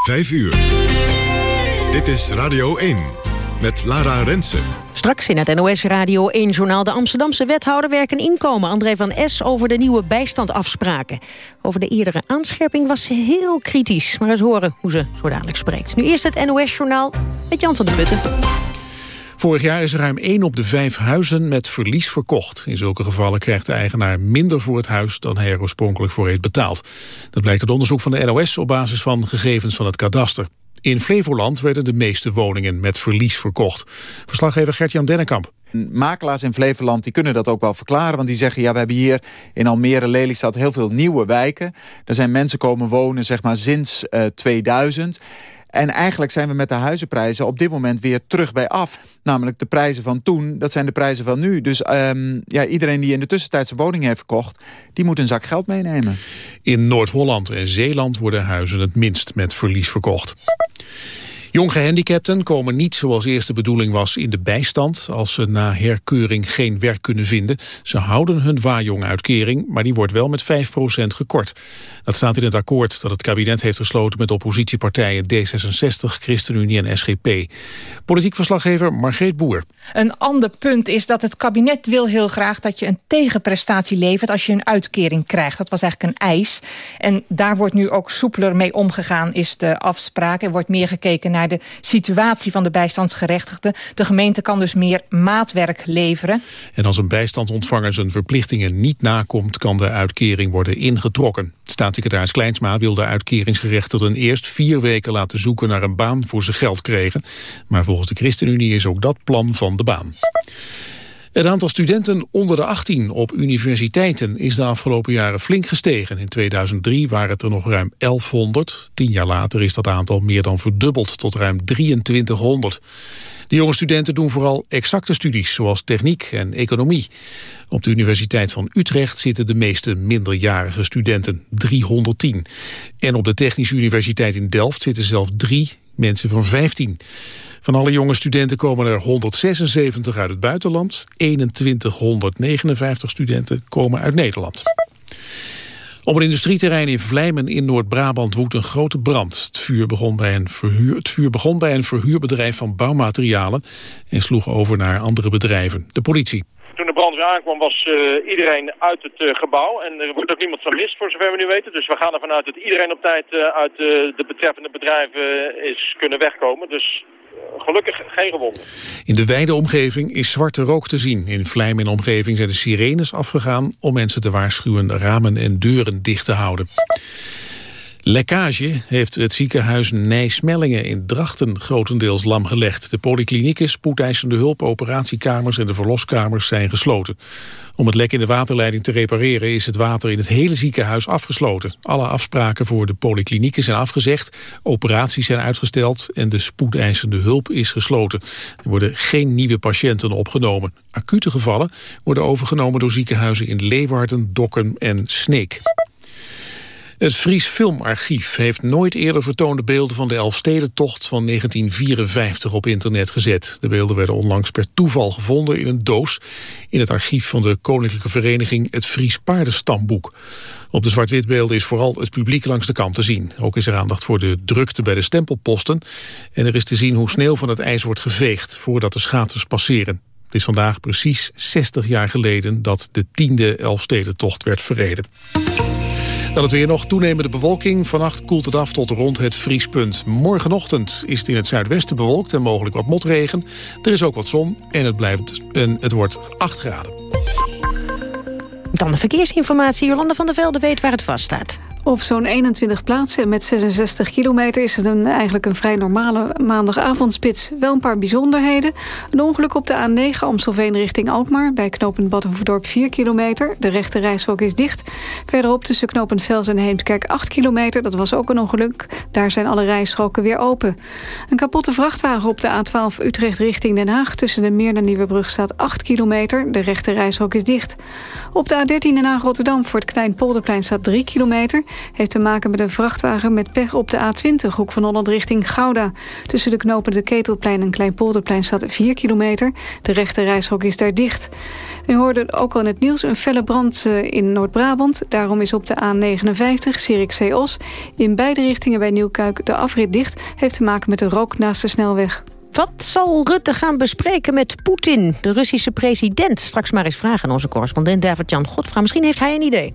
5 uur. Dit is Radio 1 met Lara Rensen. Straks in het NOS Radio 1-journaal de Amsterdamse wethouder werken inkomen. André van S. over de nieuwe bijstandafspraken. Over de eerdere aanscherping was ze heel kritisch. Maar eens horen hoe ze zo dadelijk spreekt. Nu eerst het NOS-journaal met Jan van der Putten. Vorig jaar is ruim 1 op de 5 huizen met verlies verkocht. In zulke gevallen krijgt de eigenaar minder voor het huis dan hij er oorspronkelijk voor heeft betaald. Dat blijkt uit onderzoek van de NOS op basis van gegevens van het kadaster. In Flevoland werden de meeste woningen met verlies verkocht. Verslaggever Gert-Jan Dennekamp. Makelaars in Flevoland die kunnen dat ook wel verklaren. Want die zeggen, ja, we hebben hier in Almere, Lelystad heel veel nieuwe wijken. Er zijn mensen komen wonen, zeg maar, sinds uh, 2000. En eigenlijk zijn we met de huizenprijzen op dit moment weer terug bij af. Namelijk de prijzen van toen, dat zijn de prijzen van nu. Dus um, ja, iedereen die in de tussentijd zijn woning heeft verkocht... die moet een zak geld meenemen. In Noord-Holland en Zeeland worden huizen het minst met verlies verkocht. Jong gehandicapten komen niet zoals eerst de bedoeling was in de bijstand... als ze na herkeuring geen werk kunnen vinden. Ze houden hun waarjong-uitkering, maar die wordt wel met 5% gekort. Dat staat in het akkoord dat het kabinet heeft gesloten... met oppositiepartijen D66, ChristenUnie en SGP. Politiek verslaggever Margreet Boer. Een ander punt is dat het kabinet wil heel graag... dat je een tegenprestatie levert als je een uitkering krijgt. Dat was eigenlijk een eis. En daar wordt nu ook soepeler mee omgegaan, is de afspraak. Er wordt meer gekeken naar naar de situatie van de bijstandsgerechtigden. De gemeente kan dus meer maatwerk leveren. En als een bijstandsontvanger zijn verplichtingen niet nakomt... kan de uitkering worden ingetrokken. Staatssecretaris Kleinsma wil de uitkeringsgerechtigden eerst vier weken laten zoeken naar een baan voor ze geld kregen. Maar volgens de ChristenUnie is ook dat plan van de baan. Het aantal studenten onder de 18 op universiteiten is de afgelopen jaren flink gestegen. In 2003 waren het er nog ruim 1100. Tien jaar later is dat aantal meer dan verdubbeld tot ruim 2300. De jonge studenten doen vooral exacte studies, zoals techniek en economie. Op de Universiteit van Utrecht zitten de meeste minderjarige studenten, 310. En op de Technische Universiteit in Delft zitten zelfs drie mensen van 15. Van alle jonge studenten komen er 176 uit het buitenland. 2159 studenten komen uit Nederland. Op een industrieterrein in Vlijmen in Noord-Brabant woedt een grote brand. Het vuur, begon bij een het vuur begon bij een verhuurbedrijf van bouwmaterialen... en sloeg over naar andere bedrijven. De politie. Toen de brandweer aankwam was uh, iedereen uit het uh, gebouw. En er wordt ook niemand vermist voor zover we nu weten. Dus we gaan ervan uit dat iedereen op tijd uh, uit de betreffende bedrijven is kunnen wegkomen. Dus gelukkig geen gewonden. In de wijde omgeving is zwarte rook te zien. In Vlijm en omgeving zijn de sirenes afgegaan... om mensen te waarschuwen ramen en deuren dicht te houden. Lekkage heeft het ziekenhuis Nijsmellingen in Drachten grotendeels lam gelegd. De polyklinieken, spoedeisende hulp, operatiekamers en de verloskamers zijn gesloten. Om het lek in de waterleiding te repareren is het water in het hele ziekenhuis afgesloten. Alle afspraken voor de polyklinieken zijn afgezegd, operaties zijn uitgesteld en de spoedeisende hulp is gesloten. Er worden geen nieuwe patiënten opgenomen. Acute gevallen worden overgenomen door ziekenhuizen in Leeuwarden, Dokkum en Sneek. Het Fries Filmarchief heeft nooit eerder vertoonde beelden van de Elfstedentocht van 1954 op internet gezet. De beelden werden onlangs per toeval gevonden in een doos in het archief van de Koninklijke Vereniging Het Fries Paardenstamboek. Op de zwart-witbeelden is vooral het publiek langs de kant te zien. Ook is er aandacht voor de drukte bij de stempelposten en er is te zien hoe sneeuw van het ijs wordt geveegd voordat de schaatsers passeren. Het is vandaag precies 60 jaar geleden dat de tiende Elfstedentocht werd verreden. Dan het weer nog toenemende bewolking. Vannacht koelt het af tot rond het vriespunt. Morgenochtend is het in het zuidwesten bewolkt en mogelijk wat motregen. Er is ook wat zon en het, blijft, en het wordt 8 graden. Dan de verkeersinformatie. Jolanda van der Velde weet waar het vast staat. Op zo'n 21 plaatsen met 66 kilometer is het een, eigenlijk een vrij normale maandagavondspits. Wel een paar bijzonderheden. Een ongeluk op de A9 Amstelveen richting Alkmaar. Bij knooppunt Badhoevedorp 4 kilometer. De rechte reishok is dicht. Verderop tussen knooppunt Vels en Heemskerk 8 kilometer. Dat was ook een ongeluk. Daar zijn alle rijstroken weer open. Een kapotte vrachtwagen op de A12 Utrecht richting Den Haag. Tussen de Meer en Nieuwebrug staat 8 kilometer. De rechte reishok is dicht. Op de A13 Den Haag Rotterdam voor het Kleinpolderplein staat 3 kilometer heeft te maken met een vrachtwagen met pech op de A20... hoek van Holland richting Gouda. Tussen de knopen de Ketelplein en Kleinpolderplein staat 4 kilometer. De rechte reishok is daar dicht. U hoorde ook al in het nieuws een felle brand eh, in Noord-Brabant. Daarom is op de A59 Zierikzee-Os... in beide richtingen bij Nieuwkuik de afrit dicht... heeft te maken met de rook naast de snelweg. Wat zal Rutte gaan bespreken met Poetin, de Russische president? Straks maar eens vragen aan onze correspondent David-Jan Godfra. Misschien heeft hij een idee.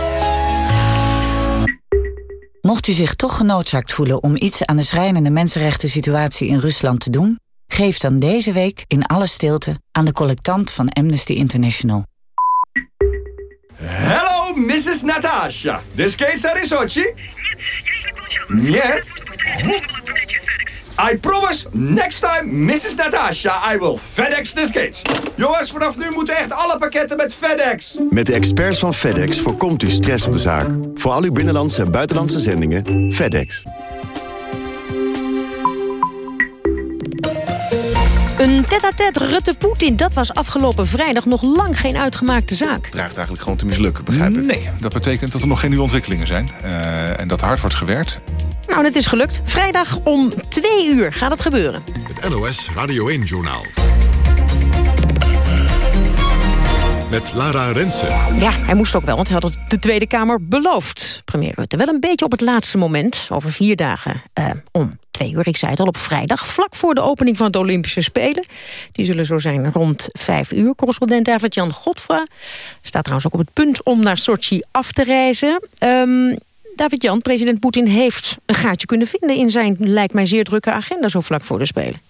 Mocht u zich toch genoodzaakt voelen om iets aan de schrijnende mensenrechten situatie in Rusland te doen, geef dan deze week in alle stilte aan de collectant van Amnesty International. Hello, Mrs. Natasha. The skates are in Sochi? Нет. I promise, next time, Mrs. Natasha, I will FedEx the skates. Jongens, vanaf nu moeten echt alle pakketten met FedEx. Met de experts van FedEx voorkomt u stress op de zaak. Voor al uw binnenlandse en buitenlandse zendingen, FedEx. Een tête-à-tête Rutte-Poetin, dat was afgelopen vrijdag nog lang geen uitgemaakte zaak. dreigt eigenlijk gewoon te mislukken, begrijp ik. Nee, dat betekent dat er nog geen nieuwe ontwikkelingen zijn. Uh, en dat er hard wordt gewerkt. Nou, het is gelukt. Vrijdag om twee uur gaat het gebeuren. Het NOS Radio 1-journaal. Met Lara Rensen. Ja, hij moest ook wel, want hij had het de Tweede Kamer beloofd. Premier Rutte, wel een beetje op het laatste moment. Over vier dagen uh, om twee uur, ik zei het al, op vrijdag... vlak voor de opening van de Olympische Spelen. Die zullen zo zijn rond vijf uur. Correspondent David-Jan Godfra staat trouwens ook op het punt... om naar Sochi af te reizen. Um, David-Jan, president Poetin heeft een gaatje kunnen vinden... in zijn, lijkt mij, zeer drukke agenda zo vlak voor de Spelen.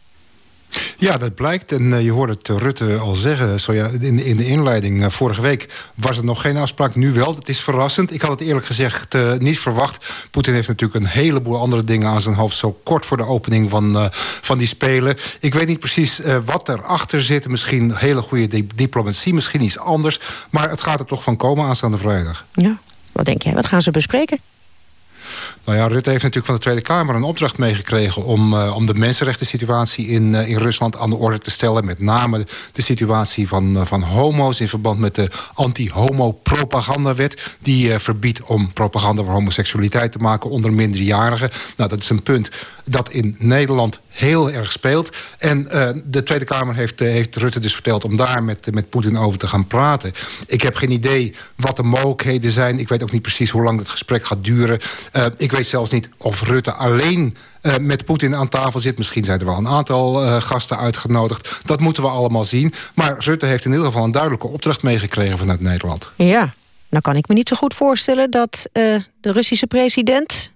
Ja, dat blijkt. En uh, je hoorde het Rutte al zeggen zo ja, in, in de inleiding. Uh, vorige week was er nog geen afspraak, nu wel. Het is verrassend. Ik had het eerlijk gezegd uh, niet verwacht. Poetin heeft natuurlijk een heleboel andere dingen aan zijn hoofd... zo kort voor de opening van, van die Spelen. Ik weet niet precies wat erachter zit. Misschien hele goede di diplomatie, misschien iets anders. Maar het gaat er toch van komen aanstaande vrijdag. Ja, wat denk jij? Wat gaan ze bespreken? Nou ja, Rutte heeft natuurlijk van de Tweede Kamer een opdracht meegekregen... om, uh, om de mensenrechten situatie in, uh, in Rusland aan de orde te stellen. Met name de situatie van, uh, van homo's in verband met de anti-homo-propagandawet. Die verbiedt om propaganda voor homoseksualiteit te maken onder minderjarigen. Nou, dat is een punt dat in Nederland heel erg speelt. En uh, de Tweede Kamer heeft, uh, heeft Rutte dus verteld... om daar met, met Poetin over te gaan praten. Ik heb geen idee wat de mogelijkheden zijn. Ik weet ook niet precies hoe lang het gesprek gaat duren. Uh, ik weet zelfs niet of Rutte alleen met Poetin aan tafel zit. Misschien zijn er wel een aantal gasten uitgenodigd. Dat moeten we allemaal zien. Maar Rutte heeft in ieder geval een duidelijke opdracht meegekregen vanuit Nederland. Ja, nou kan ik me niet zo goed voorstellen dat de Russische president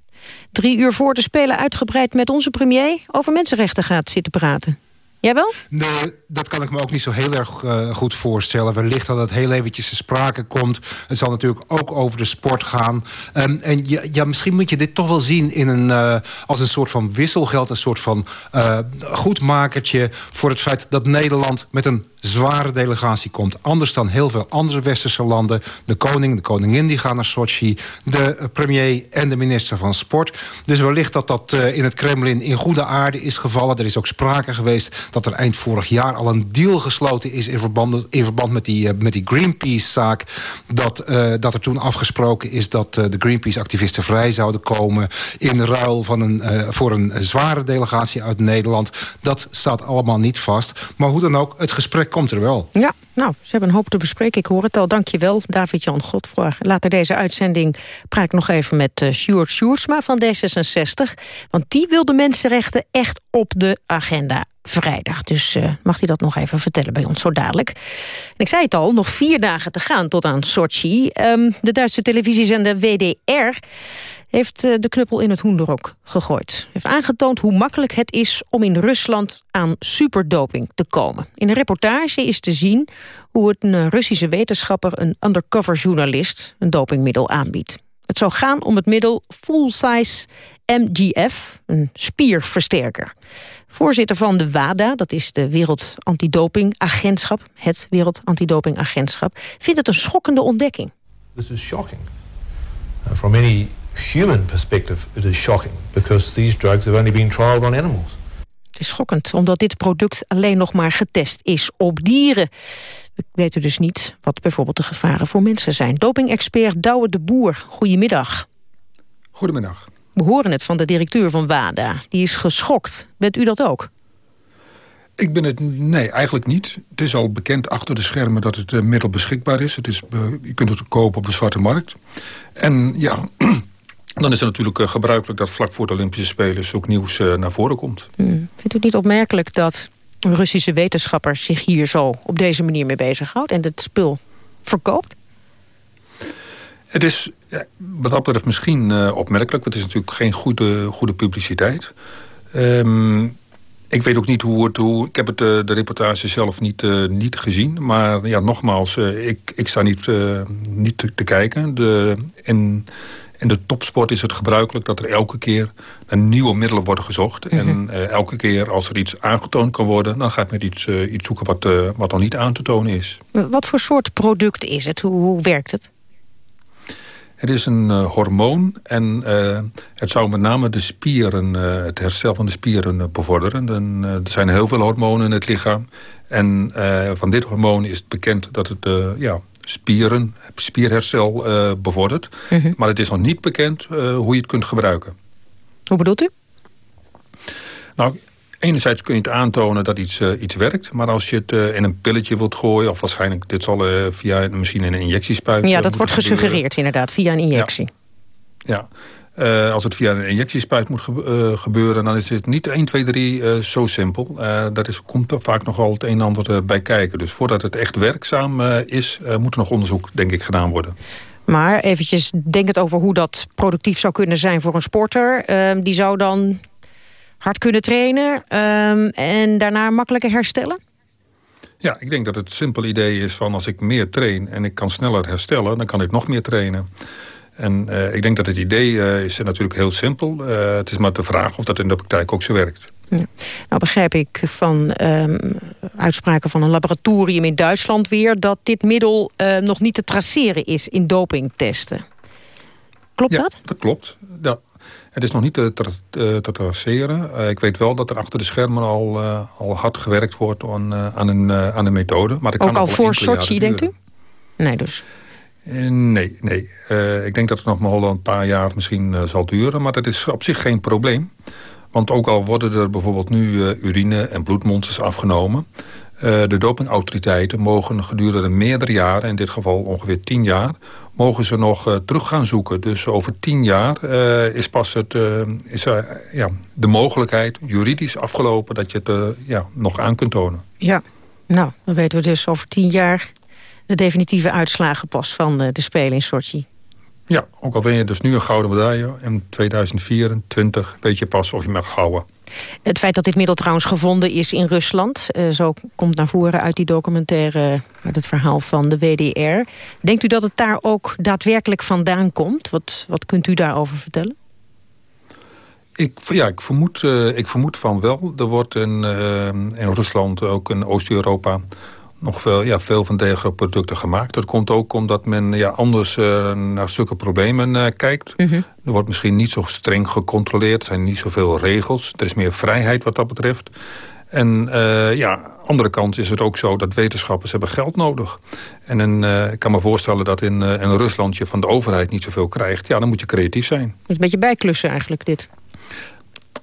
drie uur voor de Spelen uitgebreid met onze premier... over mensenrechten gaat zitten praten. Jij wel? Nee, dat kan ik me ook niet zo heel erg uh, goed voorstellen. Wellicht dat het heel eventjes te sprake komt. Het zal natuurlijk ook over de sport gaan. Um, en ja, misschien moet je dit toch wel zien in een, uh, als een soort van wisselgeld. Een soort van uh, goedmakertje voor het feit dat Nederland met een zware delegatie komt. Anders dan heel veel andere westerse landen. De koning, de koningin die gaan naar Sochi. De premier en de minister van Sport. Dus wellicht dat dat in het Kremlin in goede aarde is gevallen. Er is ook sprake geweest dat er eind vorig jaar al een deal gesloten is... in verband, in verband met die, met die Greenpeace-zaak. Dat, uh, dat er toen afgesproken is dat de Greenpeace-activisten vrij zouden komen... in ruil van een, voor een zware delegatie uit Nederland. Dat staat allemaal niet vast. Maar hoe dan ook, het gesprek komt er wel. Ja, nou, ze hebben een hoop te bespreken. Ik hoor het al. Dank je wel, David-Jan Godfroy. Later deze uitzending praat ik nog even met uh, Sjoerd van D66. Want die wil de mensenrechten echt op de agenda vrijdag. Dus uh, mag hij dat nog even vertellen bij ons zo dadelijk. En ik zei het al, nog vier dagen te gaan tot aan Sochi. Um, de Duitse televisiezender WDR heeft uh, de knuppel in het hoenderok gegooid. Heeft aangetoond hoe makkelijk het is om in Rusland aan superdoping te komen. In een reportage is te zien hoe een Russische wetenschapper... een undercover journalist een dopingmiddel aanbiedt. Het zou gaan om het middel full-size MGF, een spierversterker. Voorzitter van de WADA, dat is de Wereld Antidopingagentschap... het Wereld Antidopingagentschap, vindt het een schokkende ontdekking. This is shocking. Uh, from any human perspective, it is shocking... because these drugs have only been trialed on animals. Het is schokkend, omdat dit product alleen nog maar getest is op dieren. We weten dus niet wat bijvoorbeeld de gevaren voor mensen zijn. Doping-expert Douwe de Boer, goedemiddag. Goedemiddag. We horen het van de directeur van WADA. Die is geschokt. Bent u dat ook? Ik ben het... Nee, eigenlijk niet. Het is al bekend achter de schermen dat het uh, middel beschikbaar is. Het is je kunt het kopen op de zwarte markt. En ja, dan is het natuurlijk uh, gebruikelijk dat vlak voor de Olympische Spelen... zo'n nieuws uh, naar voren komt. Hmm. Vindt u het niet opmerkelijk dat Russische wetenschappers zich hier zo op deze manier mee bezighoudt... en het spul verkoopt? Het is wat dat betreft misschien uh, opmerkelijk. Want het is natuurlijk geen goede, goede publiciteit. Um, ik weet ook niet hoe het... Hoe, ik heb het, uh, de reportage zelf niet, uh, niet gezien. Maar ja, nogmaals, ik, ik sta niet, niet te, te, kijken. De, in, in de topsport is het gebruikelijk dat er elke keer naar nieuwe middelen worden gezocht. Mm -hmm. En elke keer als er iets aangetoond kan worden... dan gaat men iets, iets zoeken wat, wat nog niet aan te tonen is. Wat voor soort product is het? Hoe, hoe werkt het? Het is een uh, hormoon en uh, het zou met name de spieren, uh, het herstel van de spieren bevorderen. En, er zijn heel veel hormonen in het lichaam. En van dit hormoon is het bekend dat het ja, spieren, spierherstel bevordert. -hmm. Maar het is nog niet bekend hoe je het kunt gebruiken. Hoe bedoelt u? Nou, Enerzijds kun je het aantonen dat iets, uh, iets werkt. Maar als je het uh, in een pilletje wilt gooien... of waarschijnlijk dit zal uh, via in een injectiespuit... Ja, dat wordt gesuggereerd inderdaad, via een injectie. Ja, ja. als het via een injectiespuit moet gebeuren... dan is het niet 1, 2, 3 zo simpel. daar is, komt er vaak nog wel het een en ander bij kijken. Dus voordat het echt werkzaam is... moet er nog onderzoek, denk ik, gedaan worden. Maar eventjes denk het over hoe dat productief zou kunnen zijn voor een sporter. Ehm, die zou dan hard kunnen trainen um, en daarna makkelijker herstellen? Ja, ik denk dat het simpel idee is van als ik meer train en ik kan sneller herstellen, dan kan ik nog meer trainen. En uh, ik denk dat het idee uh, is natuurlijk heel simpel. Uh, het is maar de vraag of dat in de praktijk ook zo werkt. Ja. Nou begrijp ik van um, uitspraken van een laboratorium in Duitsland weer... dat dit middel nog niet te traceren is in dopingtesten. Klopt ja, dat? dat klopt. Ja, het is nog niet te, te, te traceren. Uh, ik weet wel dat er achter de schermen al, uh, al hard gewerkt wordt aan, uh, aan, een, aan een methode. Maar Ook al voor Sochi, denkt u? Nee dus? nee, nee. ik denk dat het nog maar een paar jaar misschien zal duren. Maar dat is op zich geen probleem. Want ook al worden er bijvoorbeeld nu urine- en bloedmonsters afgenomen... de dopingautoriteiten mogen gedurende meerdere jaren, in dit geval ongeveer tien jaar mogen ze nog uh, terug gaan zoeken. Dus over tien jaar uh, is pas het, is, ja, de mogelijkheid juridisch afgelopen... dat je het ja, nog aan kunt tonen. Ja, nou, dan weten we dus over tien jaar... de definitieve uitslagen pas van de Spelen in Sochi. Ja, ook al win je dus nu een gouden medaille... in 2024 weet je pas of je mag houden. Het feit dat dit middel trouwens gevonden is in Rusland... Uh, zo komt naar voren uit die documentaire... uit het verhaal van de WDR. Denkt u dat het daar ook daadwerkelijk vandaan komt? Wat, wat kunt u daarover vertellen? Ik, ja, ik, vermoed, uh, ik vermoed van wel. Er wordt in, uh, in Rusland, ook in Oost-Europa nog veel, ja, veel van deze producten gemaakt. Dat komt ook omdat men ja, anders uh, naar zulke problemen uh, kijkt. -hmm. Er wordt misschien niet zo streng gecontroleerd. Er zijn niet zoveel regels. Er is meer vrijheid wat dat betreft. En uh, ja, andere kant is het ook zo dat wetenschappers hebben geld nodig. En ik kan me voorstellen dat in, in Rusland je van de overheid niet zoveel krijgt. Ja, dan moet je creatief zijn. Het is een beetje bijklussen eigenlijk, dit.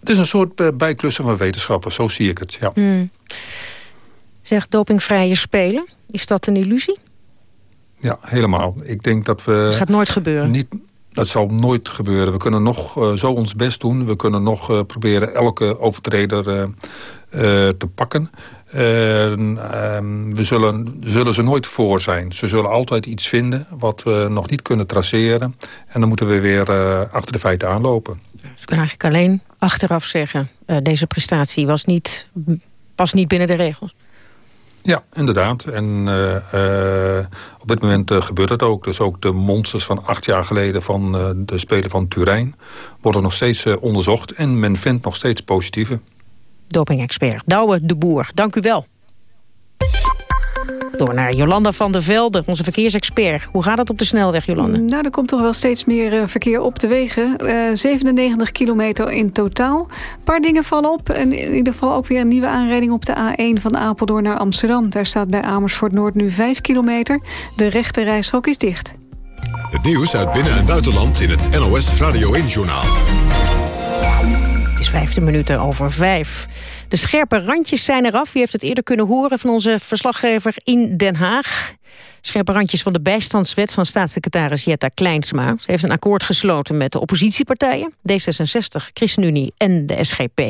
Het is een soort bijklussen van wetenschappers, zo zie ik het, ja. Mm. Zegt dopingvrije spelen. Is dat een illusie? Ja, helemaal. Ik denk dat we... Dat gaat nooit gebeuren. Niet, dat zal nooit gebeuren. We kunnen nog uh, zo ons best doen. We kunnen nog uh, proberen elke overtreder uh, te pakken. Ehm, we zullen, zullen ze nooit voor zijn. Ze zullen altijd iets vinden wat we nog niet kunnen traceren. En dan moeten we weer achter de feiten aanlopen. Ze kunnen eigenlijk alleen achteraf zeggen... deze prestatie was niet, past niet binnen de regels. Ja, inderdaad. En uh, uh, op dit moment uh, gebeurt het ook. Dus ook de monsters van acht jaar geleden van de Spelen van Turijn... worden nog steeds onderzocht en men vindt nog steeds positieve. Doping-expert Douwe de Boer, dank u wel. Door naar Jolanda van der Velde, onze verkeersexpert. Hoe gaat het op de snelweg, Jolanda? Nou, er komt toch wel steeds meer uh, verkeer op de wegen. Uh, 97 kilometer in totaal. Een paar dingen vallen op. En in ieder geval ook weer een nieuwe aanrijding op de A1 van Apeldoorn naar Amsterdam. Daar staat bij Amersfoort Noord nu 5 kilometer. De rechte reishok is dicht. Het nieuws uit binnen- en buitenland in het NOS Radio 1-journaal. Het is 15 minuten over 5. De scherpe randjes zijn eraf. U heeft het eerder kunnen horen van onze verslaggever in Den Haag. Scherpe randjes van de bijstandswet van staatssecretaris Jetta Kleinsma. Ze heeft een akkoord gesloten met de oppositiepartijen... D66, ChristenUnie en de SGP.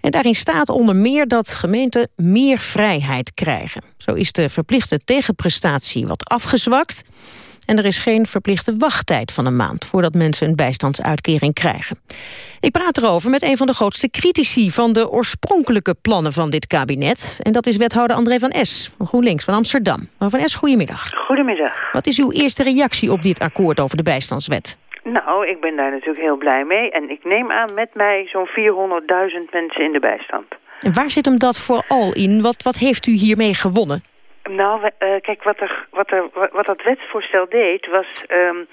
En daarin staat onder meer dat gemeenten meer vrijheid krijgen. Zo is de verplichte tegenprestatie wat afgezwakt... En er is geen verplichte wachttijd van een maand... voordat mensen een bijstandsuitkering krijgen. Ik praat erover met een van de grootste critici... van de oorspronkelijke plannen van dit kabinet. En dat is wethouder André van Es van GroenLinks van Amsterdam. Mevrouw van Es, goedemiddag. Goedemiddag. Wat is uw eerste reactie op dit akkoord over de bijstandswet? Nou, ik ben daar natuurlijk heel blij mee. En ik neem aan met mij zo'n 400.000 mensen in de bijstand. En waar zit hem dat vooral in? Wat, wat heeft u hiermee gewonnen? Nou, uh, kijk, wat, er, wat, er, wat dat wetsvoorstel deed... was um,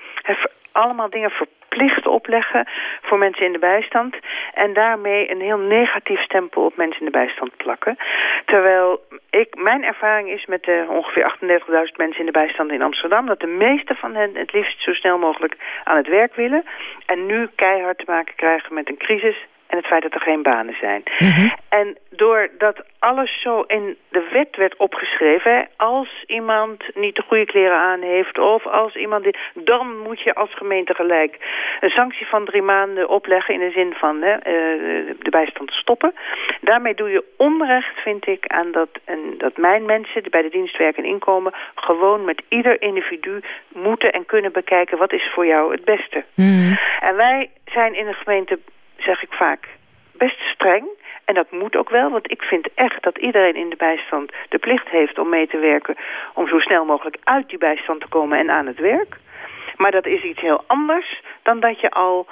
allemaal dingen verplicht opleggen voor mensen in de bijstand... en daarmee een heel negatief stempel op mensen in de bijstand plakken. Terwijl ik, mijn ervaring is met de ongeveer 38.000 mensen in de bijstand in Amsterdam... dat de meeste van hen het liefst zo snel mogelijk aan het werk willen... en nu keihard te maken krijgen met een crisis en het feit dat er geen banen zijn. Mhm. En doordat alles zo in de wet werd opgeschreven... als iemand niet de goede kleren aan heeft... of als iemand... Die, dan moet je als gemeente gelijk een sanctie van drie maanden opleggen... in de zin van hè, uh, de bijstand stoppen. Daarmee doe je onrecht, vind ik, aan dat, en dat mijn mensen... die bij de dienst werken en inkomen... gewoon met ieder individu moeten en kunnen bekijken... wat is voor jou het beste. Mhm. En wij zijn in de gemeente zeg ik vaak, best streng. En dat moet ook wel, want ik vind echt dat iedereen in de bijstand de plicht heeft om mee te werken... om zo snel mogelijk uit die bijstand te komen en aan het werk. Maar dat is iets heel anders dan dat je al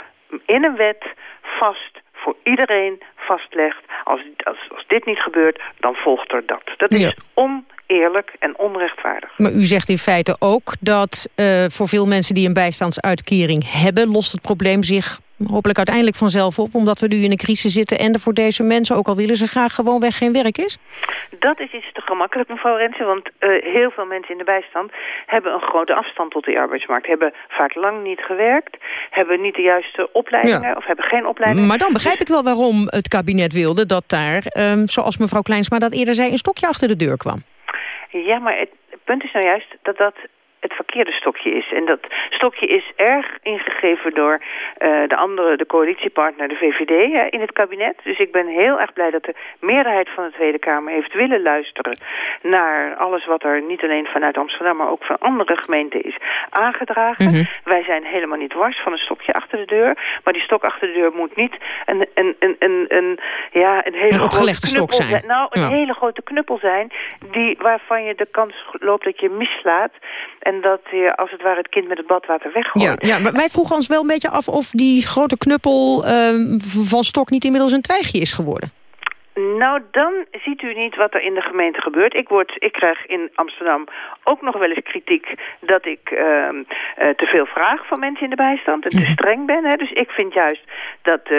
in een wet vast voor iedereen vastlegt... als, als, als dit niet gebeurt, dan volgt er dat. Dat is oneerlijk en onrechtvaardig. Maar u zegt in feite ook dat uh, voor veel mensen die een bijstandsuitkering hebben... lost het probleem zich hopelijk uiteindelijk vanzelf op... omdat we nu in een crisis zitten en er voor deze mensen... ook al willen ze graag gewoon weg geen werk is? Dat is iets te gemakkelijk, mevrouw Rensen. Want uh, heel veel mensen in de bijstand hebben een grote afstand tot de arbeidsmarkt. Hebben vaak lang niet gewerkt. Hebben niet de juiste opleidingen ja. of hebben geen opleidingen. Maar dan begrijp ik wel waarom het kabinet wilde... dat daar, um, zoals mevrouw Kleinsma dat eerder zei... een stokje achter de deur kwam. Ja, maar het punt is nou juist dat dat het verkeerde stokje is. En dat stokje is erg ingegeven door uh, de andere, de coalitiepartner, de VVD, uh, in het kabinet. Dus ik ben heel erg blij dat de meerderheid van de Tweede Kamer heeft willen luisteren naar alles wat er niet alleen vanuit Amsterdam, maar ook van andere gemeenten is aangedragen. Mhm. Mm -hmm. Wij zijn helemaal niet wars van een stokje achter de deur, maar die stok achter de deur moet niet een, een, een, een, een ja, een hele een grote knuppel zijn. zijn. Nou, een ja. hele grote knuppel zijn, die, waarvan je de kans loopt dat je mislaat. En dat je als het ware het kind met het badwater weggooit. Ja, ja, maar wij vroegen ons wel een beetje af of die grote knuppel uh, van stok niet inmiddels een twijgje is geworden. Nou, dan ziet u niet wat er in de gemeente gebeurt. Ik, word, ik krijg in Amsterdam ook nog wel eens kritiek dat ik uh, uh, te veel vraag van mensen in de bijstand en te streng ben. Hè. Dus ik vind juist dat uh,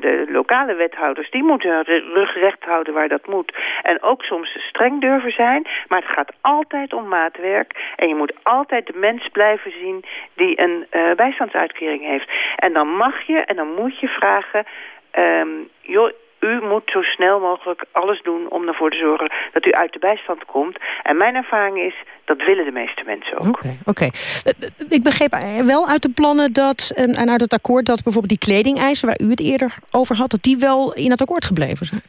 de lokale wethouders, die moeten hun rug recht houden waar dat moet. En ook soms streng durven zijn. Maar het gaat altijd om maatwerk. En je moet altijd de mens blijven zien die een uh, bijstandsuitkering heeft. En dan mag je en dan moet je vragen... Um, joh, u moet zo snel mogelijk alles doen om ervoor te zorgen dat u uit de bijstand komt. En mijn ervaring is, dat willen de meeste mensen ook. Oké, okay. uh, ik begreep wel uit de plannen dat, en uit het akkoord... dat bijvoorbeeld die kledingeisen, waar u het eerder over had... dat die wel in het akkoord gebleven zijn.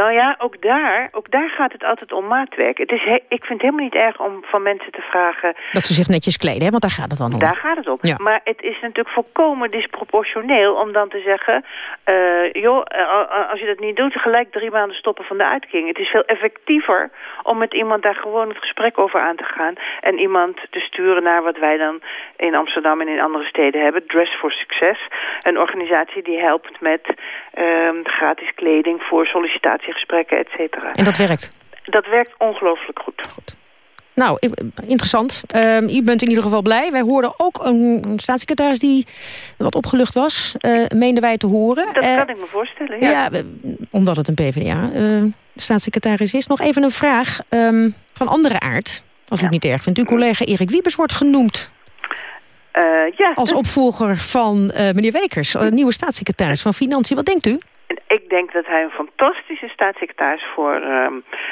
Nou ja, ook daar, ook daar gaat het altijd om maatwerk. Het is ik vind het helemaal niet erg om van mensen te vragen... Dat ze zich netjes kleden, hè? want daar gaat het dan om. Daar gaat het om. Ja. Maar het is natuurlijk volkomen disproportioneel om dan te zeggen... Uh, joh, uh, als je dat niet doet, gelijk drie maanden stoppen van de uitkering. Het is veel effectiever om met iemand daar gewoon het gesprek over aan te gaan... en iemand te sturen naar wat wij dan in Amsterdam en in andere steden hebben. Dress for Success. Een organisatie die helpt met uh, gratis kleding voor sollicitatiegesprekken, et cetera. En dat werkt? Dat werkt ongelooflijk goed. goed. Nou, interessant. Uh, u bent in ieder geval blij. Wij hoorden ook een staatssecretaris die wat opgelucht was. Uh, meenden wij te horen. Dat uh, kan ik me voorstellen, ja. ja omdat het een PvdA-staatssecretaris is. Nog even een vraag um, van andere aard. Als u het niet erg vindt. Uw collega Erik Wiebes wordt genoemd ja, als opvolger van meneer Wekers. nieuwe staatssecretaris van Financiën. Wat denkt u? Ik denk dat hij een fantastische staatssecretaris voor uh,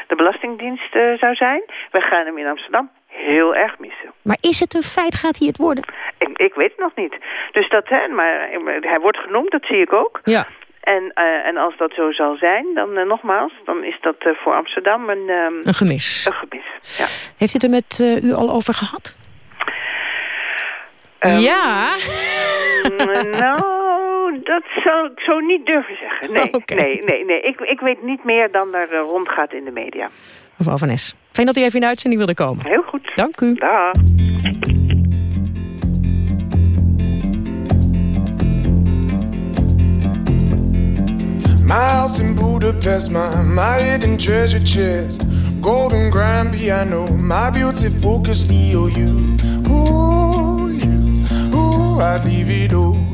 de Belastingdienst uh, zou zijn. We gaan hem in Amsterdam heel erg missen. Maar is het een feit? Gaat hij het worden? Ik, ik weet het nog niet. Dus dat, hè, maar hij wordt genoemd, dat zie ik ook. Ja. En, uh, en als dat zo zal zijn, dan uh, nogmaals, dan is dat uh, voor Amsterdam een... Um, een gemis. Een gemis, ja. Heeft u het er met u al over gehad? Um, ja. nou, dat zou ik zo niet durven zeggen. Nee, okay. nee, nee, nee. Ik, ik weet niet meer dan er rondgaat in de media. Mevrouw Van Es, fijn dat u even in de uitzending wilde komen. Heel goed. Dank u. Dag. My house in Budapest, my, my hidden treasure chest Golden grand piano, my beauty focus EOU Ooh, you, ooh, I'd leave it all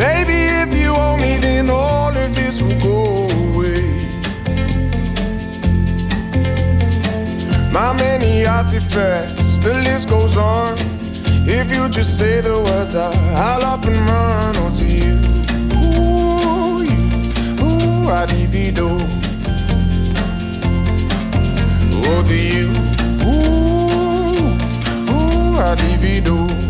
Baby, if you owe me, then all of this will go away. My many artifacts, the list goes on. If you just say the words, I, I'll up and run onto you. Ooh, you, ooh, I divido. Over you, ooh, ooh, I divido.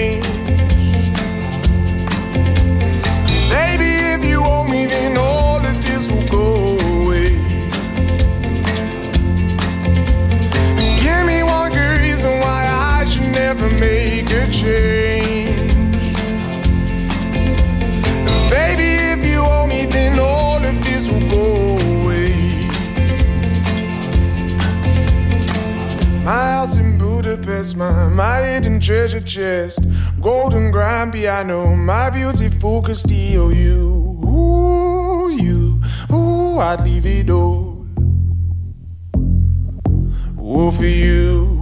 Make a change. Baby, if you owe me, then all of this will go away. My house in Budapest, my, my hidden treasure chest. Golden grand piano, my EOU. Ooh, you, ooh, I'd leave it all. Ooh, for you,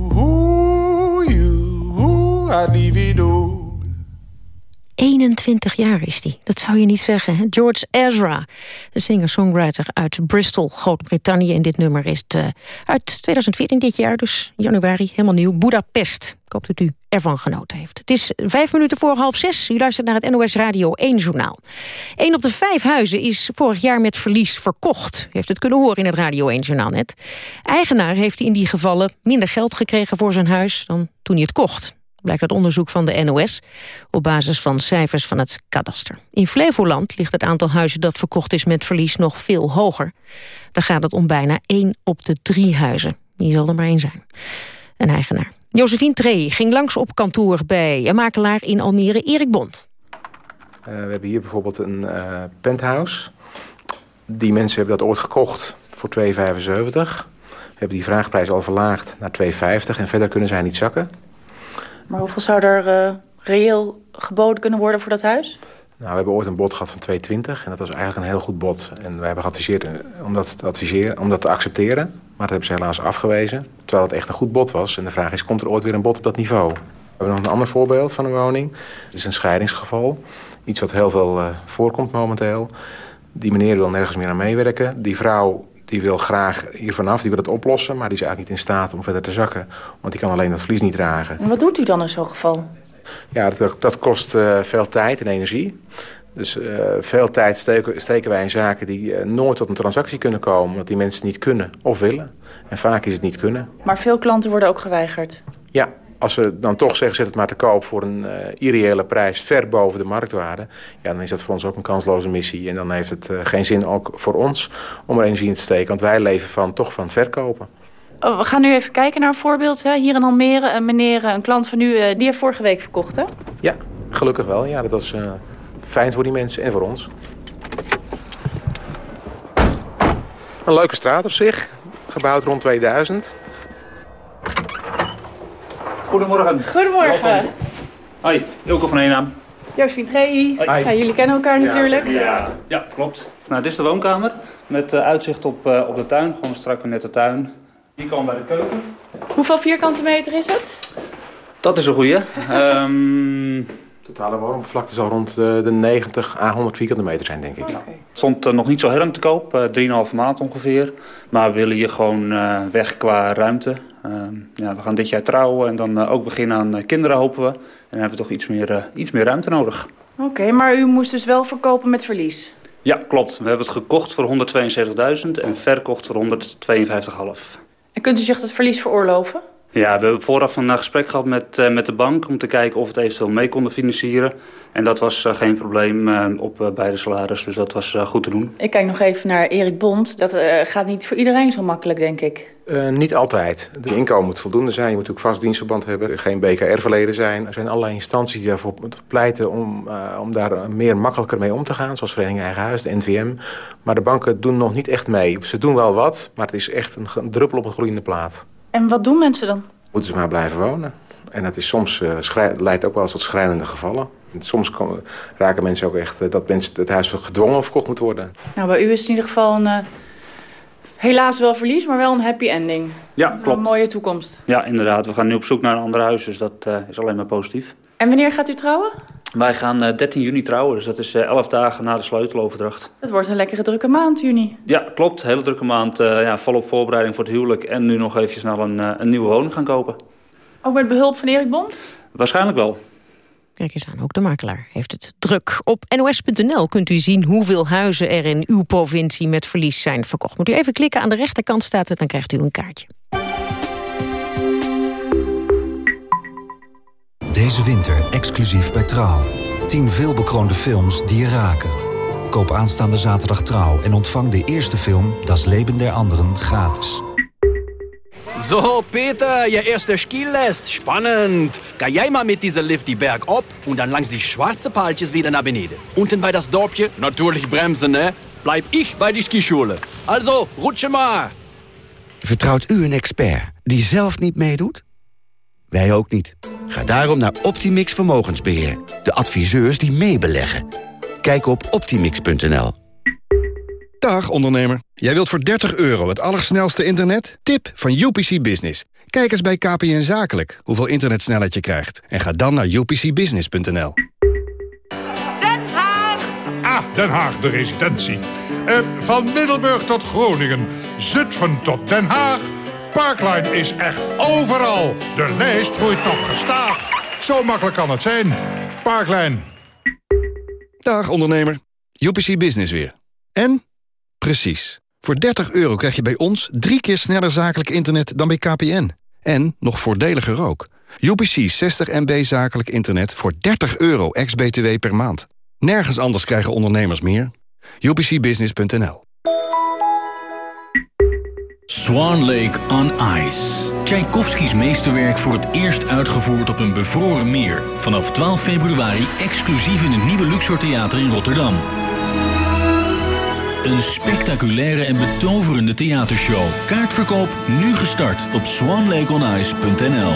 21 jaar is hij. Dat zou je niet zeggen. Hè? George Ezra, de singer-songwriter uit Bristol, Groot-Brittannië. En dit nummer is het, uh, uit 2014, dit jaar, dus januari, helemaal nieuw. Budapest. Ik hoop dat u ervan genoten heeft. Het is vijf minuten voor half zes. U luistert naar het NOS Radio 1 journaal. Een op de vijf huizen is vorig jaar met verlies verkocht. U heeft het kunnen horen in het Radio 1 journaal net. Eigenaar heeft in die gevallen minder geld gekregen voor zijn huis... dan toen hij het kocht. Blijkt uit onderzoek van de NOS op basis van cijfers van het kadaster. In Flevoland ligt het aantal huizen dat verkocht is met verlies nog veel hoger. Daar gaat het om bijna één op de drie huizen. Die zal er maar één zijn. Een eigenaar. Josephine Tree ging langs op kantoor bij een makelaar in Almere, Erik Bond. Uh, we hebben hier bijvoorbeeld een uh, penthouse. Die mensen hebben dat ooit gekocht voor 2,75. Hebben die vraagprijs al verlaagd naar 2,50 en verder kunnen zij niet zakken. Maar hoeveel zou er uh, reëel geboden kunnen worden voor dat huis? Nou, we hebben ooit een bod gehad van 2,20 en dat was eigenlijk een heel goed bod. En wij hebben geadviseerd om dat te, adviseren, om dat te accepteren. Maar dat hebben ze helaas afgewezen. Terwijl het echt een goed bod was. En de vraag is, komt er ooit weer een bod op dat niveau? We hebben nog een ander voorbeeld van een woning. Het is een scheidingsgeval. Iets wat heel veel uh, voorkomt momenteel. Die meneer wil nergens meer aan meewerken. Die vrouw die wil graag hier vanaf, die wil het oplossen... maar die is eigenlijk niet in staat om verder te zakken. Want die kan alleen dat verlies niet dragen. En wat doet u dan in zo'n geval? Ja, dat, dat kost uh, veel tijd en energie. Dus uh, veel tijd steken, steken, wij in zaken die uh, nooit tot een transactie kunnen komen... omdat die mensen niet kunnen of willen. En vaak is het niet kunnen. Maar veel klanten worden ook geweigerd? Ja, als ze dan toch zeggen, zet het maar te koop voor een uh, irreële prijs ver boven de marktwaarde, ja, dan is dat voor ons ook een kansloze missie. En dan heeft het uh, geen zin ook voor ons om er energie in te steken, want wij leven van, toch van verkopen. Oh, we gaan nu even kijken naar een voorbeeld. Hè. Hier in Almere, een meneer, een klant van u, die heeft vorige week verkocht, hè? Ja, gelukkig wel. Ja, dat was uh, fijn voor die mensen en voor ons. Een leuke straat op zich, gebouwd rond 2000. Goedemorgen. Goedemorgen. Welkom. Hoi, Ilko van Eenaam. Josephine Trey. Ja, jullie kennen elkaar natuurlijk. Ja, ja klopt. Nou, dit is de woonkamer met uh, uitzicht op, uh, op de tuin. Gewoon een strakke nette tuin. Hier komen we bij de keuken. Hoeveel vierkante meter is het? Dat is een goeie. um, totale woonoppervlakte zal rond de, de 90 à 100 vierkante meter zijn, denk ik. Okay. Het stond uh, nog niet zo herm te koop, uh, 3,5 maand ongeveer. Maar we willen hier gewoon uh, weg qua ruimte. Uh, ja, we gaan dit jaar trouwen en dan ook beginnen aan kinderen, hopen we. En dan hebben we toch iets meer, iets meer ruimte nodig. Oké, okay, maar u moest dus wel verkopen met verlies? Ja, klopt. We hebben het gekocht voor 172.000 en verkocht voor 152,5. En kunt u zich dat verlies veroorloven? Ja, we hebben vooraf een gesprek gehad met, uh, met de bank om te kijken of we het eventueel mee konden financieren. En dat was uh, geen probleem uh, op beide salaris, dus dat was goed te doen. Ik kijk nog even naar Erik Bond. Dat gaat niet voor iedereen zo makkelijk, denk ik. niet altijd. De inkomen moet voldoende zijn. Je moet ook vast dienstverband hebben, geen BKR-verleden zijn. Er zijn allerlei instanties die daarvoor pleiten om, om daar meer makkelijker mee om te gaan. Zoals Vereniging Eigen Huis, de NVM. Maar de banken doen nog niet echt mee. Ze doen wel wat, maar het is echt een, een druppel op een gloeiende plaat. En wat doen mensen dan? Moeten ze maar blijven wonen. En dat is soms, uh, leidt ook wel eens tot schrijnende gevallen. En soms komen, raken mensen ook echt uh, dat mensen het huis gedwongen verkocht moet worden. Nou, bij u is het in ieder geval een, uh, helaas wel verlies, maar wel een happy ending. Ja, klopt. Een mooie toekomst. Ja, inderdaad. We gaan nu op zoek naar een ander huis, dus dat is alleen maar positief. En wanneer gaat u trouwen? Wij gaan 13 juni trouwen, dus dat is 11 dagen na de sleuteloverdracht. Het wordt een lekkere drukke maand, juni. Ja, klopt. Hele drukke maand. Uh, ja, volop voorbereiding voor het huwelijk. En nu nog eventjes naar een, uh, een nieuwe woning gaan kopen. Ook met behulp van Erik Bond? Waarschijnlijk wel. Kijk eens aan, ook de makelaar heeft het druk. Op nos.nl kunt u zien hoeveel huizen er in uw provincie met verlies zijn verkocht. Moet u even klikken aan de rechterkant staat het, dan krijgt u een kaartje. Deze winter exclusief bij Trouw. 10 veelbekroonde films die je raken. Koop aanstaande zaterdag Trouw en ontvang de eerste film Das Leben der Anderen gratis. So, Peter, je eerste Skilest. Spannend. Ga jij maar mit dieser Lift die Berg op und dann langs die schwarze Paaltjes wieder naar beneden. Unten bei das Dorpje, natürlich bremsen, ne? Bleib ich bei die Skischule. Also, rutsche maar. Vertrouwt u een expert die zelf niet meedoet? Wij ook niet. Ga daarom naar Optimix Vermogensbeheer. De adviseurs die meebeleggen. Kijk op optimix.nl. Dag ondernemer. Jij wilt voor 30 euro het allersnelste internet? Tip van UPC Business. Kijk eens bij KPN Zakelijk hoeveel internetsnelheid je krijgt. En ga dan naar upcbusiness.nl. Ja, Den Haag, de residentie. Uh, van Middelburg tot Groningen, Zutphen tot Den Haag. Parkline is echt overal. De lijst groeit nog gestaag. Zo makkelijk kan het zijn. Parkline. Dag ondernemer. UPC Business weer. En? Precies. Voor 30 euro krijg je bij ons drie keer sneller zakelijk internet dan bij KPN. En nog voordeliger ook. UPC 60 MB zakelijk internet voor 30 euro ex-BTW per maand. Nergens anders krijgen ondernemers meer. UPCbusiness.nl Swan Lake on Ice. Tchaikovskis meesterwerk voor het eerst uitgevoerd op een bevroren meer. Vanaf 12 februari exclusief in het nieuwe Luxor Theater in Rotterdam. Een spectaculaire en betoverende theatershow. Kaartverkoop nu gestart op swanlakeonice.nl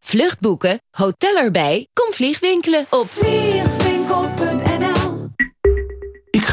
Vluchtboeken, hotel erbij, kom vliegwinkelen op Ik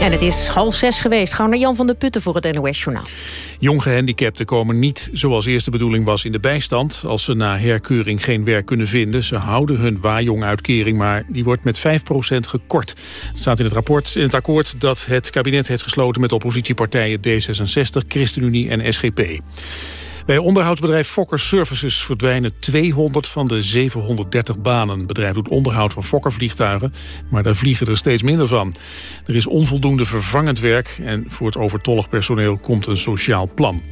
En het is half zes geweest. Gaan naar Jan van der Putten voor het NOS-journaal. Jong gehandicapten komen niet, zoals eerst de bedoeling was, in de bijstand... als ze na herkeuring geen werk kunnen vinden. Ze houden hun waaijong-uitkering, maar die wordt met 5% gekort. Het staat in het rapport in het akkoord dat het kabinet heeft gesloten... met oppositiepartijen D66, ChristenUnie en SGP. Bij onderhoudsbedrijf Fokker Services verdwijnen 200 van de 730 banen. Het bedrijf doet onderhoud van Fokker-vliegtuigen, maar daar vliegen er steeds minder van. Er is onvoldoende vervangend werk en voor het overtollig personeel komt een sociaal plan.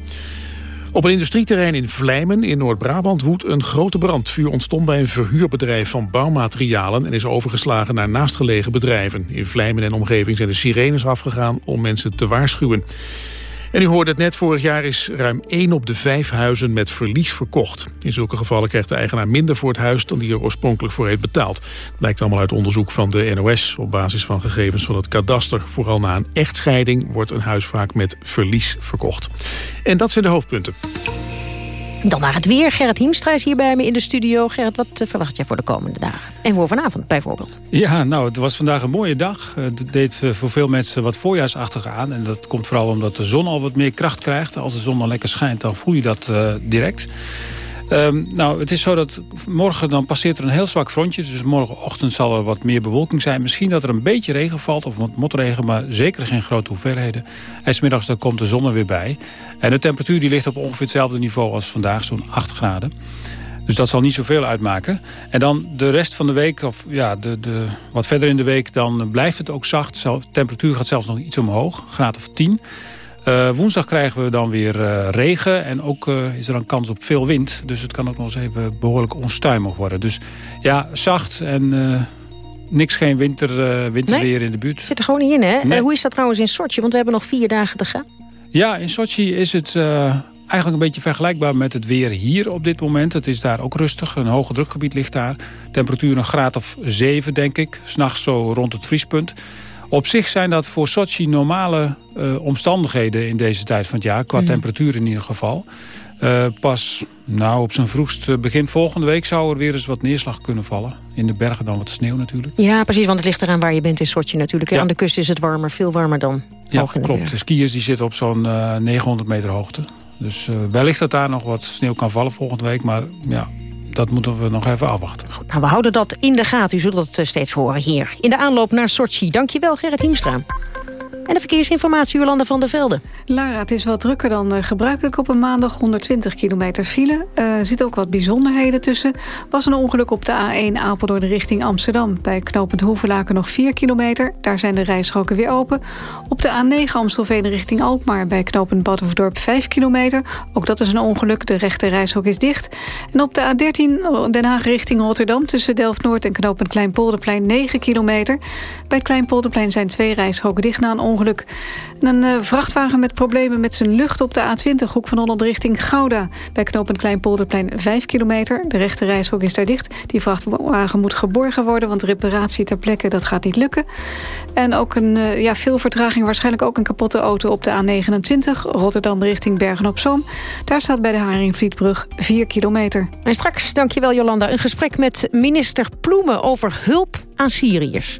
Op een industrieterrein in Vlijmen in Noord-Brabant woedt een grote brand. Vuur ontstond bij een verhuurbedrijf van bouwmaterialen... en is overgeslagen naar naastgelegen bedrijven. In Vlijmen en omgeving zijn de sirenes afgegaan om mensen te waarschuwen. En u hoorde het net, vorig jaar is ruim 1 op de 5 huizen met verlies verkocht. In zulke gevallen krijgt de eigenaar minder voor het huis dan die er oorspronkelijk voor heeft betaald. blijkt allemaal uit onderzoek van de NOS op basis van gegevens van het kadaster. Vooral na een echtscheiding wordt een huis vaak met verlies verkocht. En dat zijn de hoofdpunten. Dan naar het weer. Gerrit Hiemstra is hier bij me in de studio. Gerrit, wat eh, verwacht jij voor de komende dagen? En voor vanavond bijvoorbeeld? Ja, nou, het was vandaag een mooie dag. Het deed eh, voor veel mensen wat voorjaarsachtig aan. En dat komt vooral omdat de zon al wat meer kracht krijgt. Als de zon dan lekker schijnt, dan voel je dat direct. Um, nou, het is zo dat morgen dan passeert er een heel zwak frontje. Dus morgenochtend zal er wat meer bewolking zijn. Misschien dat er een beetje regen valt of wat motregen, maar zeker geen grote hoeveelheden. En smiddags dan komt de zon er weer bij. En de temperatuur die ligt op ongeveer hetzelfde niveau als vandaag, zo'n 8 graden. Dus dat zal niet zoveel uitmaken. En dan de rest van de week, of ja, de, de, wat verder in de week... dan blijft het ook zacht. De temperatuur gaat zelfs nog iets omhoog, graad of 10. Uh, woensdag krijgen we dan weer uh, regen en ook uh, is er een kans op veel wind. Dus het kan ook nog eens even behoorlijk onstuimig worden. Dus ja, zacht en niks geen winter, winterweer nee, in de buurt. Zit er gewoon niet in, hè? Nee. hoe is dat trouwens in Sochi? Want we hebben nog vier dagen te gaan. Ja, in Sochi is het eigenlijk een beetje vergelijkbaar met het weer hier op dit moment. Het is daar ook rustig, een hoge drukgebied ligt daar. Temperatuur een graad of 7, denk ik. S'nachts zo rond het vriespunt. Op zich zijn dat voor Sochi normale uh, omstandigheden in deze tijd van het jaar. Qua mm. temperatuur in ieder geval. Uh, pas nou, op zijn vroegst eh, begin volgende week zou er weer eens wat neerslag kunnen vallen. In de bergen dan wat sneeuw natuurlijk. Ja, precies, want het ligt eraan waar je bent in Sochi natuurlijk. Ja. Aan de kust is het warmer, veel warmer dan ja, hoog in de klopt. De skiers die zitten op zo'n uh, 900 meter hoogte. Dus wellicht dat daar nog wat sneeuw kan vallen volgende week. Maar ja, dat moeten we nog even afwachten. Nou, we houden dat in de gaten. U zult het eh, steeds horen hier. In de aanloop naar Sochi. Dankjewel, Gerrit Hiemstra. En de verkeersinformatie, Jolanda van der Velde. Lara, het is wat drukker dan uh, gebruikelijk op een maandag. 120 kilometer file. Er uh, zitten ook wat bijzonderheden tussen. was een ongeluk op de A1 Apeldoorn richting Amsterdam. Bij knooppunt Hoevelaken nog 4 kilometer. Daar zijn de rijstroken weer open. Op de A9 Amstelveen richting Alkmaar. Bij knooppunt Badhoevedorp 5 kilometer. Ook dat is een ongeluk. De rechte reishok is dicht. En op de A13 Den Haag richting Rotterdam. Tussen Delft-Noord en knooppunt Kleinpolderplein 9 kilometer. Bij het Kleinpolderplein zijn twee rijstroken dicht na een ongeluk Een uh, vrachtwagen met problemen met zijn lucht op de A20... hoek van Holland richting Gouda. Bij knooppunt Kleinpolderplein 5 kilometer. De rechte reishok is daar dicht. Die vrachtwagen moet geborgen worden... want reparatie ter plekke, dat gaat niet lukken. En ook een, uh, ja, veel vertraging. Waarschijnlijk ook een kapotte auto op de A29. Rotterdam richting Bergen-op-Zoom. Daar staat bij de Haringvlietbrug 4 kilometer. En straks, dankjewel Jolanda, een gesprek met minister Ploemen... over hulp aan Syriërs.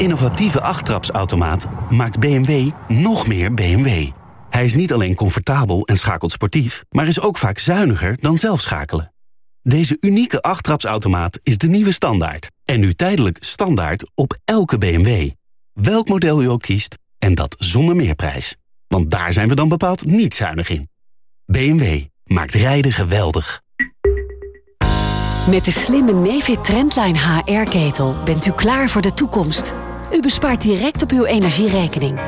innovatieve achttrapsautomaat maakt BMW nog meer BMW. Hij is niet alleen comfortabel en schakelt sportief... maar is ook vaak zuiniger dan zelf schakelen. Deze unieke achttrapsautomaat is de nieuwe standaard. En nu tijdelijk standaard op elke BMW. Welk model u ook kiest, en dat zonder meerprijs. Want daar zijn we dan bepaald niet zuinig in. BMW maakt rijden geweldig. Met de slimme Nefit Trendline HR-ketel bent u klaar voor de toekomst. U bespaart direct op uw energierekening.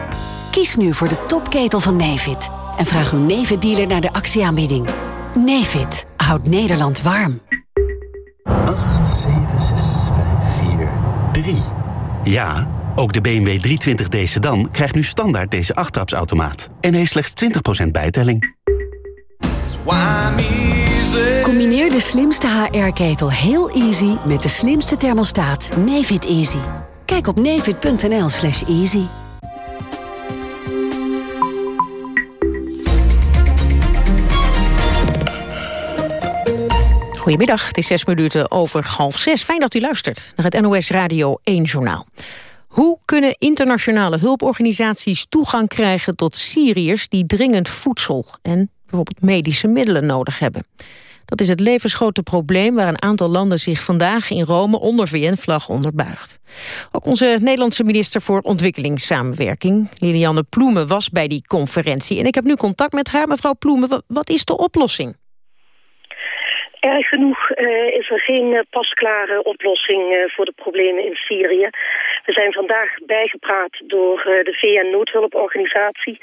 Kies nu voor de topketel van Nefit en vraag uw Nefit-dealer naar de actieaanbieding. Nefit houdt Nederland warm. 8, 7, 6, 5, 4, 3. Ja, ook de BMW 320d sedan krijgt nu standaard deze achttrapsautomaat. En heeft slechts 20% bijtelling. Combineer de slimste HR-ketel heel easy met de slimste thermostaat Nefit Easy. Kijk op nefit.nl slash easy. Goedemiddag, het is zes minuten over half zes. Fijn dat u luistert naar het NOS Radio 1 Journaal. Hoe kunnen internationale hulporganisaties toegang krijgen tot Syriërs die dringend voedsel en bijvoorbeeld medische middelen nodig hebben? Dat is het levensgrote probleem waar een aantal landen zich vandaag in Rome onder VN-vlag onderbuigt. Ook onze Nederlandse minister voor Ontwikkelingssamenwerking, Lilianne Ploemen, was bij die conferentie. En ik heb nu contact met haar. Mevrouw Ploemen, wat is de oplossing? Erg genoeg uh, is er geen uh, pasklare oplossing uh, voor de problemen in Syrië. We zijn vandaag bijgepraat door de VN-noodhulporganisatie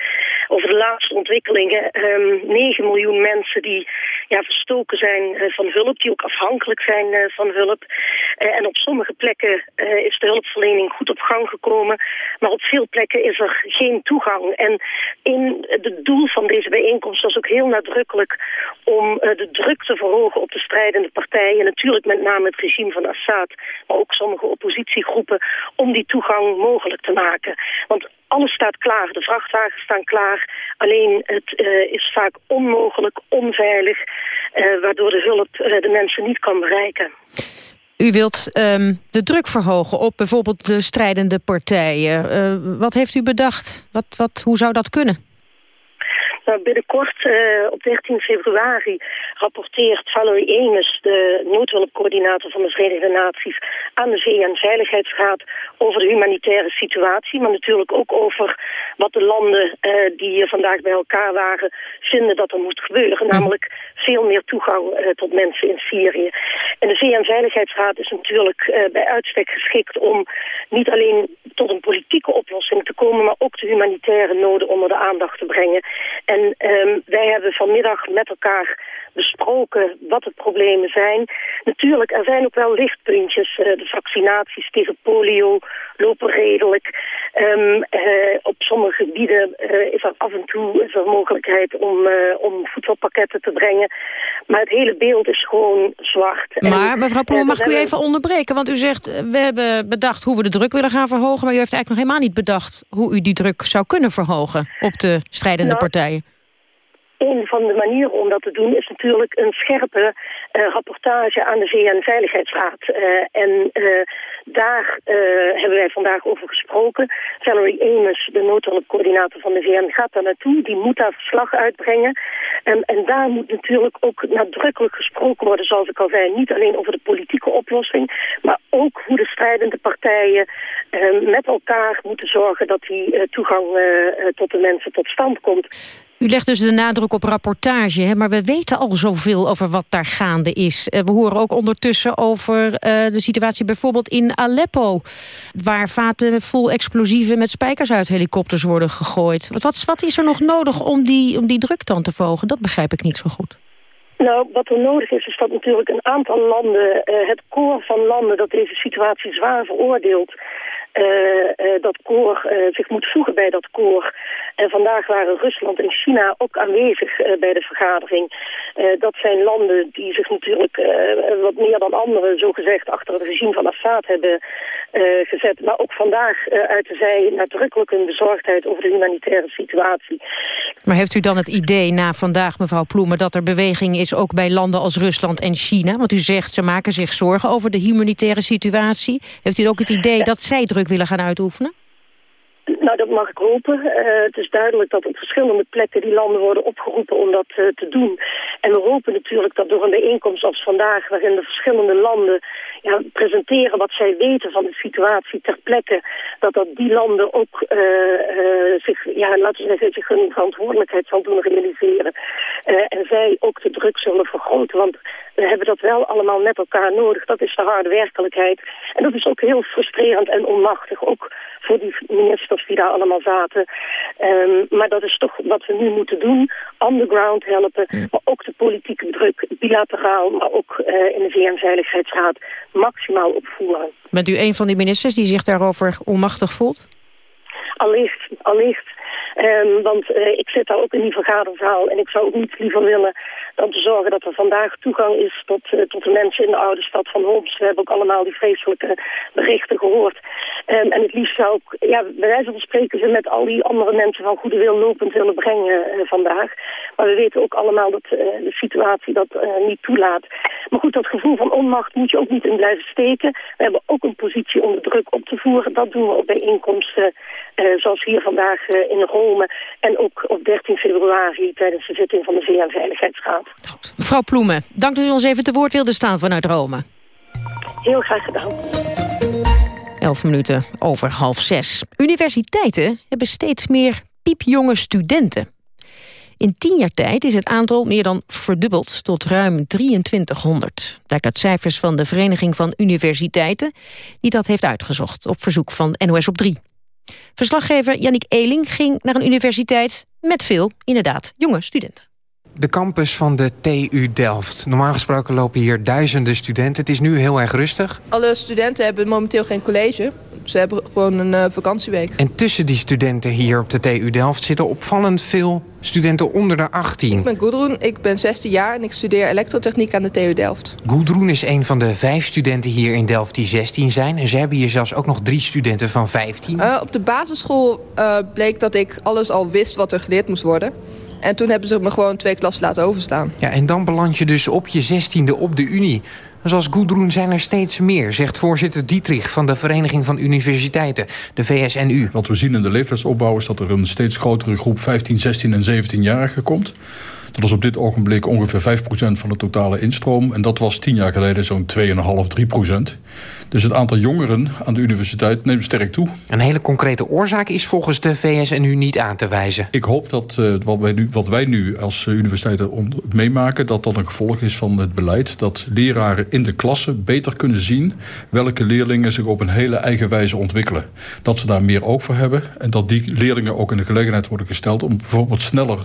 over de laatste ontwikkelingen. Um, 9 miljoen mensen die ja, verstoken zijn van hulp, die ook afhankelijk zijn van hulp. en op sommige plekken is de hulpverlening goed op gang gekomen, maar op veel plekken is er geen toegang. En in het doel van deze bijeenkomst was ook heel nadrukkelijk om de druk te verhogen op de strijdende partijen, natuurlijk met name het regime van Assad, maar ook sommige oppositiegroepen, om die toegang mogelijk te maken. Want alles staat klaar, de vrachtwagens staan klaar, alleen het uh, is vaak onmogelijk, onveilig, uh, waardoor de hulp uh, de mensen niet kan bereiken. U wilt um, de druk verhogen op bijvoorbeeld de strijdende partijen. wat heeft u bedacht? Wat, wat, hoe zou dat kunnen? Nou, binnenkort, uh, op 13 februari, rapporteert Valerie Emes, de noodhulpcoördinator van de Verenigde Naties, aan de VN-veiligheidsraad over de humanitaire situatie, maar natuurlijk ook over wat de landen uh, die hier vandaag bij elkaar waren vinden dat er moet gebeuren, hm. namelijk veel meer toegang uh, tot mensen in Syrië. En de VN-veiligheidsraad is natuurlijk bij uitstek geschikt om niet alleen tot een politieke oplossing te komen, maar ook de humanitaire noden onder de aandacht te brengen. En en um, wij hebben vanmiddag met elkaar besproken wat de problemen zijn. Natuurlijk, er zijn ook wel lichtpuntjes. Uh, de vaccinaties tegen polio lopen redelijk. Um, uh, op sommige gebieden uh, is er af en toe is er mogelijkheid om, om voedselpakketten te brengen. Maar het hele beeld is gewoon zwart. Maar en, mevrouw Ploem, mag ik u even onderbreken? Want u zegt, we hebben bedacht hoe we de druk willen gaan verhogen... maar u heeft eigenlijk nog helemaal niet bedacht hoe u die druk zou kunnen verhogen... op de strijdende nou, partijen. Een van de manieren om dat te doen is natuurlijk een scherpe uh, rapportage aan de VN-veiligheidsraad. Uh, en uh, daar hebben wij vandaag over gesproken. Valerie Amos, de noodhulpcoördinator van de VN, gaat daar naartoe. Die moet daar verslag uitbrengen. En, en daar moet natuurlijk ook nadrukkelijk gesproken worden, zoals ik al zei. Niet alleen over de politieke oplossing, maar ook hoe de strijdende partijen met elkaar moeten zorgen dat die toegang tot de mensen tot stand komt. U legt dus de nadruk op rapportage, hè? maar we weten al zoveel over wat daar gaande is. Eh, we horen ook ondertussen over uh, de situatie bijvoorbeeld in Aleppo... waar vaten vol explosieven met spijkers uit helikopters worden gegooid. Wat, wat, wat is er nog nodig om die, om die druk dan te verhogen? Dat begrijp ik niet zo goed. Nou, wat er nodig is, is dat natuurlijk een aantal landen, uh, het koor van landen dat deze situatie zwaar veroordeelt, dat koor zich moet voegen bij dat koor. En vandaag waren Rusland en China ook aanwezig bij de vergadering. dat zijn landen die zich natuurlijk wat meer dan anderen, zogezegd, achter het regime van Assad hebben gezet. Maar ook vandaag uiten zij nadrukkelijk hun bezorgdheid over de humanitaire situatie. Maar heeft u dan het idee na vandaag, mevrouw Ploemen, dat er beweging is ook bij landen als Rusland en China? Want u zegt ze maken zich zorgen over de humanitaire situatie. Heeft u ook het idee dat zij druk willen gaan uitoefenen? Nou, dat mag ik hopen. Uh, het is duidelijk dat op verschillende plekken die landen worden opgeroepen om dat uh, te doen. En we hopen natuurlijk dat door een bijeenkomst als vandaag, waarin de verschillende landen ja, presenteren wat zij weten van de situatie ter plekke, dat dat die landen ook uh, zich, ja, laten we zeggen, zich hun verantwoordelijkheid zal doen realiseren. en zij ook de druk zullen vergroten, want we hebben dat wel allemaal met elkaar nodig. Dat is de harde werkelijkheid. En dat is ook heel frustrerend en onmachtig, ook voor die ministers die daar allemaal zaten. Um, maar dat is toch wat we nu moeten doen. Underground helpen, maar ook de politieke druk, bilateraal, maar ook uh, in de VN-veiligheidsraad maximaal opvoeren. Bent u een van die ministers die zich daarover onmachtig voelt? Allicht, allicht. Um, want uh, ik zit daar ook in die vergaderzaal en ik zou ook niet liever willen dan te zorgen dat er vandaag toegang is tot, uh, tot de mensen in de oude stad van Homs. We hebben ook allemaal die vreselijke berichten gehoord. Um, en het liefst zou ik, ja, bij wijze van spreken, ze met al die andere mensen van goede wil lopend willen brengen uh, vandaag. Maar we weten ook allemaal dat de situatie dat niet toelaat. Maar goed, dat gevoel van onmacht moet je ook niet in blijven steken. We hebben ook een positie om de druk op te voeren. Dat doen we op bijeenkomsten zoals hier vandaag in Rome en ook op 13 februari tijdens de zitting van de VN-veiligheidsraad. Mevrouw Ploemen, dank dat u ons even te woord wilde staan vanuit Rome. Heel graag gedaan. Elf minuten over half zes. Universiteiten hebben steeds meer piepjonge studenten. In tien jaar tijd is het aantal meer dan verdubbeld tot ruim 2300. Blijkt uit cijfers van de Vereniging van Universiteiten... die dat heeft uitgezocht op verzoek van NOS op 3. Verslaggever Yannick Eling ging naar een universiteit met veel, inderdaad, jonge studenten. De campus van de TU Delft. Normaal gesproken lopen hier duizenden studenten. Het is nu heel erg rustig. Alle studenten hebben momenteel geen college. Ze hebben gewoon een uh, vakantieweek. En tussen die studenten hier op de TU Delft zitten opvallend veel studenten onder de 18. Ik ben Gudrun, ik ben 16 jaar en ik studeer elektrotechniek aan de TU Delft. Gudrun is een van de vijf studenten hier in Delft die 16 zijn. En ze hebben hier zelfs ook nog drie studenten van 15. Uh, op de basisschool uh, bleek dat ik alles al wist wat er geleerd moest worden. En toen hebben ze me gewoon twee klassen laten overstaan. Ja, en dan beland je dus op je zestiende op de Unie. Zoals Gudrun zijn er steeds meer, zegt voorzitter Dietrich... van de Vereniging van Universiteiten, de VSNU. Wat we zien in de leeftijdsopbouw is dat er een steeds grotere groep... 15, 16 en 17-jarigen komt. Dat is op dit ogenblik ongeveer 5% van de totale instroom. En dat was tien jaar geleden zo'n 2,5, 3%. Dus het aantal jongeren aan de universiteit neemt sterk toe. Een hele concrete oorzaak is volgens de VSNU niet aan te wijzen. Ik hoop dat uh, wat, wij nu, wat wij nu als universiteiten meemaken... dat dat een gevolg is van het beleid. Dat leraren in de klasse beter kunnen zien... welke leerlingen zich op een hele eigen wijze ontwikkelen. Dat ze daar meer oog voor hebben. En dat die leerlingen ook in de gelegenheid worden gesteld... om bijvoorbeeld sneller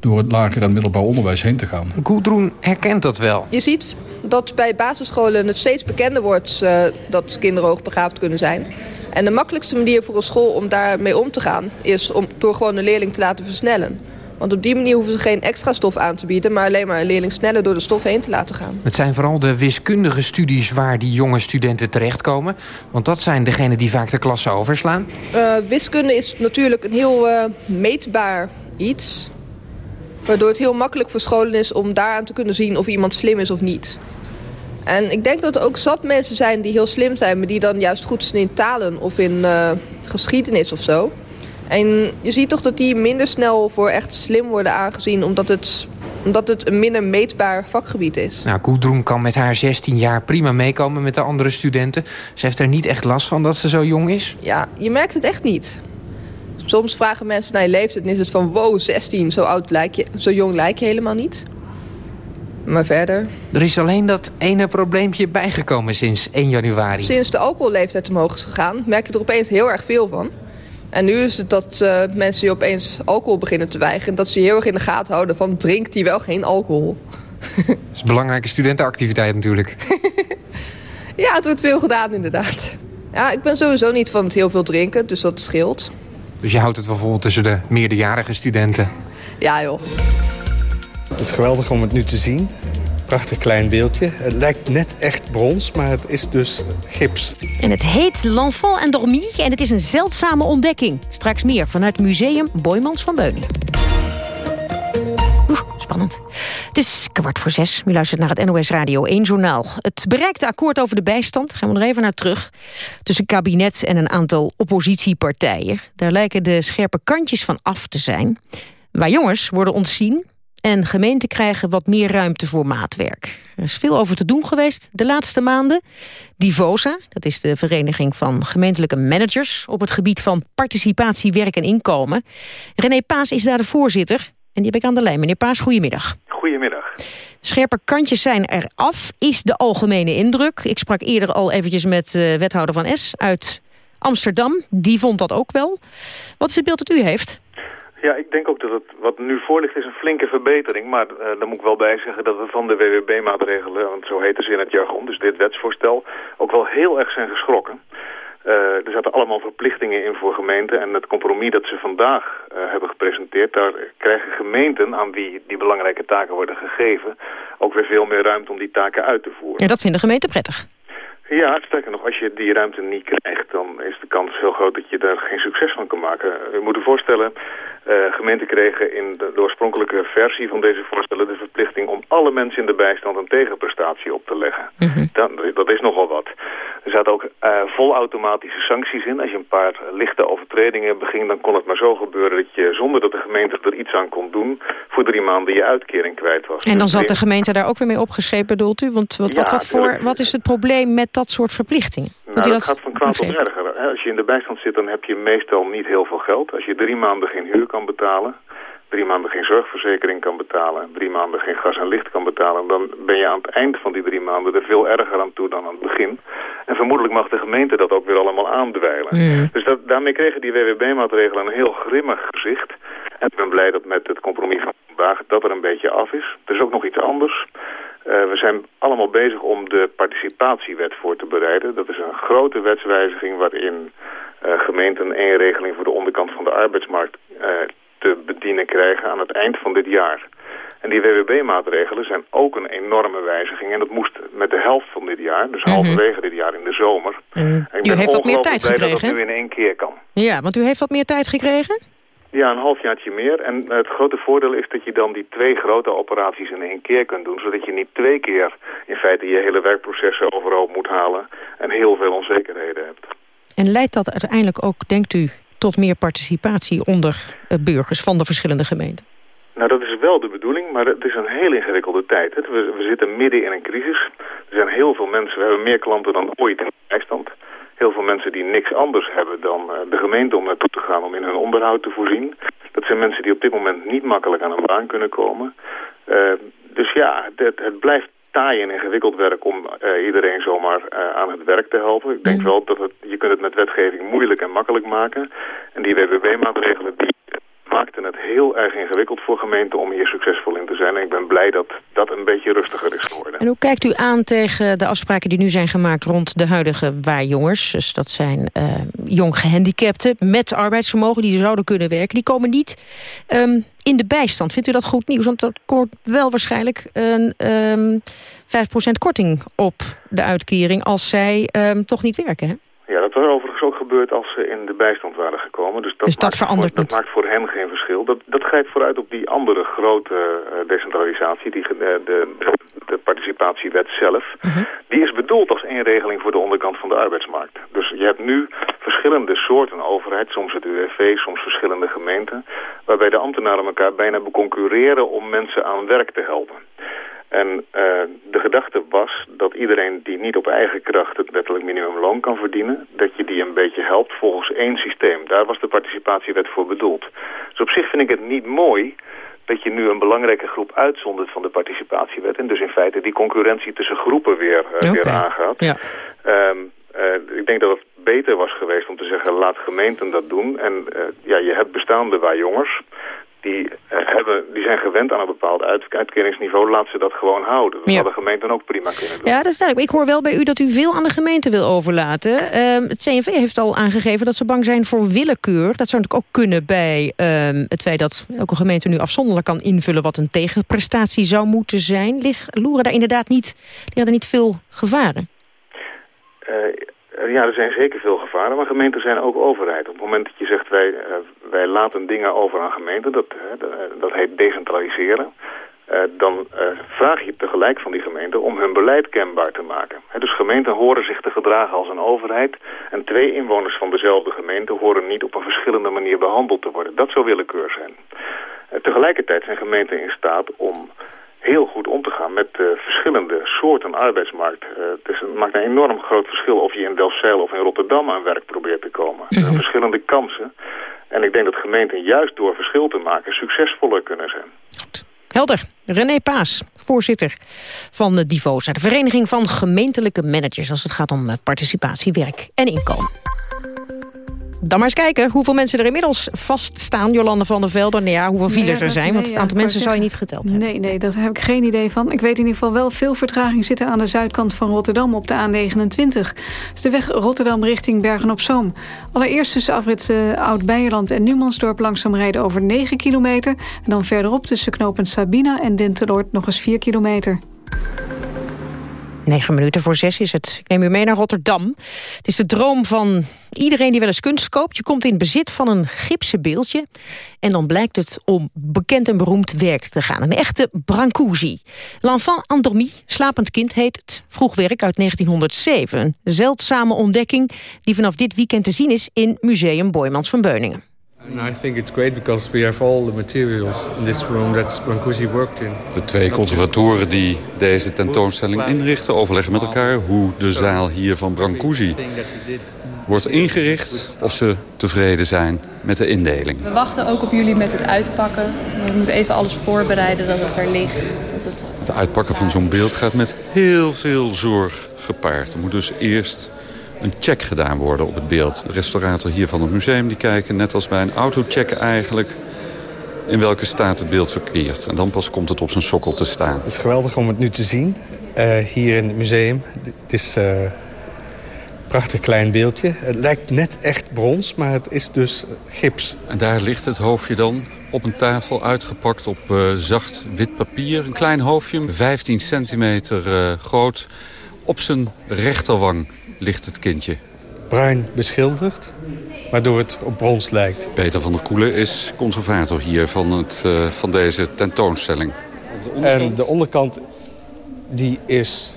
door het lager en middelbaar onderwijs heen te gaan. Gudrun herkent dat wel. Je ziet dat bij basisscholen het steeds bekender wordt uh, dat kinderen hoogbegaafd kunnen zijn. En de makkelijkste manier voor een school om daarmee om te gaan... is om door gewoon een leerling te laten versnellen. Want op die manier hoeven ze geen extra stof aan te bieden... maar alleen maar een leerling sneller door de stof heen te laten gaan. Het zijn vooral de wiskundige studies waar die jonge studenten terechtkomen. Want dat zijn degenen die vaak de klasse overslaan. Uh, wiskunde is natuurlijk een heel uh, meetbaar iets... Waardoor het heel makkelijk voor scholen is om daaraan te kunnen zien of iemand slim is of niet. En ik denk dat er ook zat mensen zijn die heel slim zijn... maar die dan juist goed zijn in talen of in uh, geschiedenis of zo. En je ziet toch dat die minder snel voor echt slim worden aangezien... omdat het, omdat het een minder meetbaar vakgebied is. Nou, Gudrun kan met haar 16 jaar prima meekomen met de andere studenten. Ze heeft er niet echt last van dat ze zo jong is? Ja, je merkt het echt niet. Soms vragen mensen naar je leeftijd en is het van... wow, 16, zo, oud lijk je, zo jong lijk je helemaal niet. Maar verder... Er is alleen dat ene probleempje bijgekomen sinds 1 januari. Sinds de alcoholleeftijd omhoog is gegaan... merk je er opeens heel erg veel van. En nu is het dat uh, mensen die opeens alcohol beginnen te weigeren... dat ze heel erg in de gaten houden van... drinkt die wel geen alcohol? dat is een belangrijke studentenactiviteit natuurlijk. ja, het wordt veel gedaan inderdaad. Ja, ik ben sowieso niet van het heel veel drinken, dus dat scheelt. Dus je houdt het wel vol tussen de meerderjarige studenten? Ja joh. Het is geweldig om het nu te zien. Prachtig klein beeldje. Het lijkt net echt brons, maar het is dus gips. En het heet L'Enfant Endormi en het is een zeldzame ontdekking. Straks meer vanuit Museum Boymans van Beuningen. Het is kwart voor zes. U luistert naar het NOS Radio 1 Journaal. Het bereikte akkoord over de bijstand, gaan we er even naar terug... tussen kabinet en een aantal oppositiepartijen. Daar lijken de scherpe kantjes van af te zijn. Waar jongens worden ontzien en gemeenten krijgen wat meer ruimte voor maatwerk. Er is veel over te doen geweest de laatste maanden. Divosa, dat is de vereniging van gemeentelijke managers... op het gebied van participatie, werk en inkomen. René Paas is daar de voorzitter. En die heb ik aan de lijn. Meneer Paas, goedemiddag. Goedemiddag. Scherpe kantjes zijn eraf, is de algemene indruk. Ik sprak eerder al eventjes met uh, wethouder Van S uit Amsterdam. Die vond dat ook wel. Wat is het beeld dat u heeft? Ja, ik denk ook dat het wat nu voor ligt is een flinke verbetering. Maar uh, daar moet ik wel bij zeggen dat we van de WWB-maatregelen, want zo heten ze in het jargon, dus dit wetsvoorstel, ook wel heel erg zijn geschrokken. Uh, er zaten allemaal verplichtingen in voor gemeenten en het compromis dat ze vandaag uh, hebben gepresenteerd, daar krijgen gemeenten aan wie die belangrijke taken worden gegeven ook weer veel meer ruimte om die taken uit te voeren. En dat vinden gemeenten prettig? Ja, sterker nog, als je die ruimte niet krijgt, dan is de kans heel groot dat je daar geen succes van kan maken. U moet u voorstellen, uh, gemeenten kregen in de, de, oorspronkelijke versie van deze voorstellen de verplichting om alle mensen in de bijstand een tegenprestatie op te leggen. Mm -hmm. dat, dat, is nogal wat. Er zaten ook uh, volautomatische sancties in. Als je een paar lichte overtredingen beging, dan kon het maar zo gebeuren dat je zonder dat de gemeente er iets aan kon doen, voor drie maanden je uitkering kwijt was. En dan zat de gemeente daar ook weer mee opgeschreven, bedoelt u? Want wat, ja, wat, wat, voor, wat is het probleem met dat soort verplichtingen? Nou, dat, dat gaat van kwaad tot erger. Als je in de bijstand zit, dan heb je meestal niet heel veel geld. Als je drie maanden geen huur kan betalen, drie maanden geen zorgverzekering kan betalen, drie maanden geen gas en licht kan betalen, dan ben je aan het eind van die drie maanden er veel erger aan toe dan aan het begin. En vermoedelijk mag de gemeente dat ook weer allemaal aandwijlen. Dus dat, daarmee kregen die WWB-maatregelen een heel grimmig gezicht. En ik ben blij dat met het compromis van vandaag dat er een beetje af is. Er is ook nog iets anders. Uh, we zijn allemaal bezig om de participatiewet voor te bereiden. Dat is een grote wetswijziging waarin uh, gemeenten één regeling voor de onderkant van de arbeidsmarkt uh, te bedienen krijgen aan het eind van dit jaar. En die WWB-maatregelen zijn ook een enorme wijziging. En dat moest met de helft van dit jaar, dus mm -hmm. halverwege dit jaar in de zomer. Mm. U heeft wat meer tijd gekregen, dat het nu in één keer kan. Ja, want u heeft wat meer tijd gekregen? Ja, een halfjaartje meer. En het grote voordeel is dat je dan die twee grote operaties in één keer kunt doen. Zodat je niet twee keer in feite je hele werkprocessen overhoop moet halen. En heel veel onzekerheden hebt. En leidt dat uiteindelijk ook, denkt u, tot meer participatie onder burgers van de verschillende gemeenten? Nou, dat is wel de bedoeling, maar het is een heel ingewikkelde tijd. We, we zitten midden in een crisis. Er zijn heel veel mensen, we hebben meer klanten dan ooit in de bijstand heel veel mensen die niks anders hebben dan uh, de gemeente om naartoe te gaan om in hun onderhoud te voorzien. Dat zijn mensen die op dit moment niet makkelijk aan een baan kunnen komen. Uh, dus ja, het, blijft taai en ingewikkeld werk om uh, iedereen zomaar aan het werk te helpen. Ik denk wel dat het, je kunt het met wetgeving moeilijk en makkelijk maken. En die WWB-maatregelen die maakten het heel erg ingewikkeld voor gemeenten om hier succesvol in te zijn. En ik ben blij dat dat een beetje rustiger is geworden. En hoe kijkt u aan tegen de afspraken die nu zijn gemaakt rond de huidige waarjongers? Dus dat zijn uh, jong gehandicapten met arbeidsvermogen die zouden kunnen werken. Die komen niet um, in de bijstand. Vindt u dat goed nieuws? Want er komt wel waarschijnlijk een um, 5% korting op de uitkering als zij um, toch niet werken, hè? Ja, dat was ook gebeurd als ze in de bijstand waren gekomen. Dus dat, dus dat maakt verandert voor, Dat maakt voor hen geen verschil. Dat, dat grijpt vooruit op die andere grote uh, decentralisatie, die, uh, de, de, de, participatiewet zelf. Uh -huh. Die is bedoeld als één regeling voor de onderkant van de arbeidsmarkt. Dus je hebt nu verschillende soorten overheid, soms het UWV, soms verschillende gemeenten, waarbij de ambtenaren elkaar bijna beconcurreren om mensen aan werk te helpen. En uh, de gedachte was dat iedereen die niet op eigen kracht het wettelijk minimumloon kan verdienen, dat je die een beetje helpt volgens één systeem. Daar was de participatiewet voor bedoeld. Dus op zich vind ik het niet mooi dat je nu een belangrijke groep uitzondert van de participatiewet. En dus in feite die concurrentie tussen groepen weer, uh, okay. weer aangaat. Ja. Um, uh, ik denk dat het beter was geweest om te zeggen laat gemeenten dat doen. En ja, je hebt bestaande waar jongens die uh, hebben, die zijn gewend aan een bepaald uit, uitkeringsniveau. Laat ze dat gewoon houden. Dat Ja. hadden gemeenten ook prima kunnen doen. Ja, dat is duidelijk. Ik hoor wel bij u dat u veel aan de gemeente wil overlaten. Ehm, het CNV heeft al aangegeven dat ze bang zijn voor willekeur. Dat zou natuurlijk ook kunnen bij ehm, het feit dat elke gemeente nu afzonderlijk kan invullen... wat een tegenprestatie zou moeten zijn. Lig, loeren daar inderdaad niet, liggen er niet veel gevaren? Eh, ja, er zijn zeker veel gevaren, maar gemeenten zijn ook overheid. Op het moment dat je zegt, wij, eh, wij laten dingen over aan gemeenten, dat, eh, dat, heet decentraliseren... eh, dan eh, vraag je tegelijk van die gemeenten om hun beleid kenbaar te maken. Dus gemeenten horen zich te gedragen als een overheid... en twee inwoners van dezelfde gemeente horen niet op een verschillende manier behandeld te worden. Dat zou willekeur zijn. Eh, tegelijkertijd zijn gemeenten in staat om heel goed om te gaan met eh, verschillende soorten arbeidsmarkt. Eh, het, maakt een enorm groot verschil of je in Delfzijl of in Rotterdam aan werk probeert te komen. Er zijn verschillende kansen. En ik denk dat gemeenten juist door verschil te maken succesvoller kunnen zijn. Helder. René Paas, voorzitter van de Divosa, de Vereniging van Gemeentelijke Managers... als het gaat om eh, participatie, werk en inkomen. Dan maar eens kijken hoeveel mensen er inmiddels vaststaan. Jolande van der Velde, nou ja, hoeveel files Nee, er dat- zijn. nee, want het ja, aantal mensen zal je niet geteld hebben. Nee, nee, daar heb ik geen idee van. Ik weet in ieder geval wel veel vertraging zitten aan de zuidkant van Rotterdam op de A29. Dus de weg Rotterdam richting Bergen-op-Zoom. Allereerst tussen afrit eh, Oud-Beijerland en Numansdorp langzaam rijden over 9 kilometer. En dan verderop tussen knooppunt Sabina en Dinteloord nog eens 4 kilometer. Negen minuten voor zes is het. Ik neem u mee naar Rotterdam. Het is de droom van iedereen die wel eens kunst koopt. Je komt in bezit van een gipsen beeldje. En dan blijkt het om bekend en beroemd werk te gaan. Een echte Brancusi. L'enfant endormi, slapend kind heet het. Vroeg werk uit 1907. Een zeldzame ontdekking die vanaf dit weekend te zien is... in Museum Boymans van Beuningen. And I think it's great because we have all the materials in this room that Brancusi worked in. De twee conservatoren die deze tentoonstelling inrichten... overleggen met elkaar hoe de zaal hier van Brancusi wordt ingericht... of ze tevreden zijn met de indeling. We wachten ook op jullie met het uitpakken. We moeten even alles voorbereiden dat het er ligt. Dat het... Het uitpakken van zo'n beeld gaat met heel veel zorg gepaard. Er moet dus eerst een check gedaan worden op het beeld. De restaurator hier van het museum die kijken, net als bij een autocheck eigenlijk... in welke staat het beeld verkeert. En dan pas komt het op zijn sokkel te staan. Het is geweldig om het nu te zien, eh, hier in het museum. Het is eh, een prachtig klein beeldje. Het lijkt net echt brons, maar het is dus gips. En daar ligt het hoofdje dan op een tafel uitgepakt op eh, zacht wit papier. Een klein hoofdje, 15 centimeter eh, groot. Op zijn rechterwang ligt het kindje. Bruin beschilderd, waardoor het op brons lijkt. Peter van der Koelen is conservator hier van, het, eh, van deze tentoonstelling. En de onderkant die is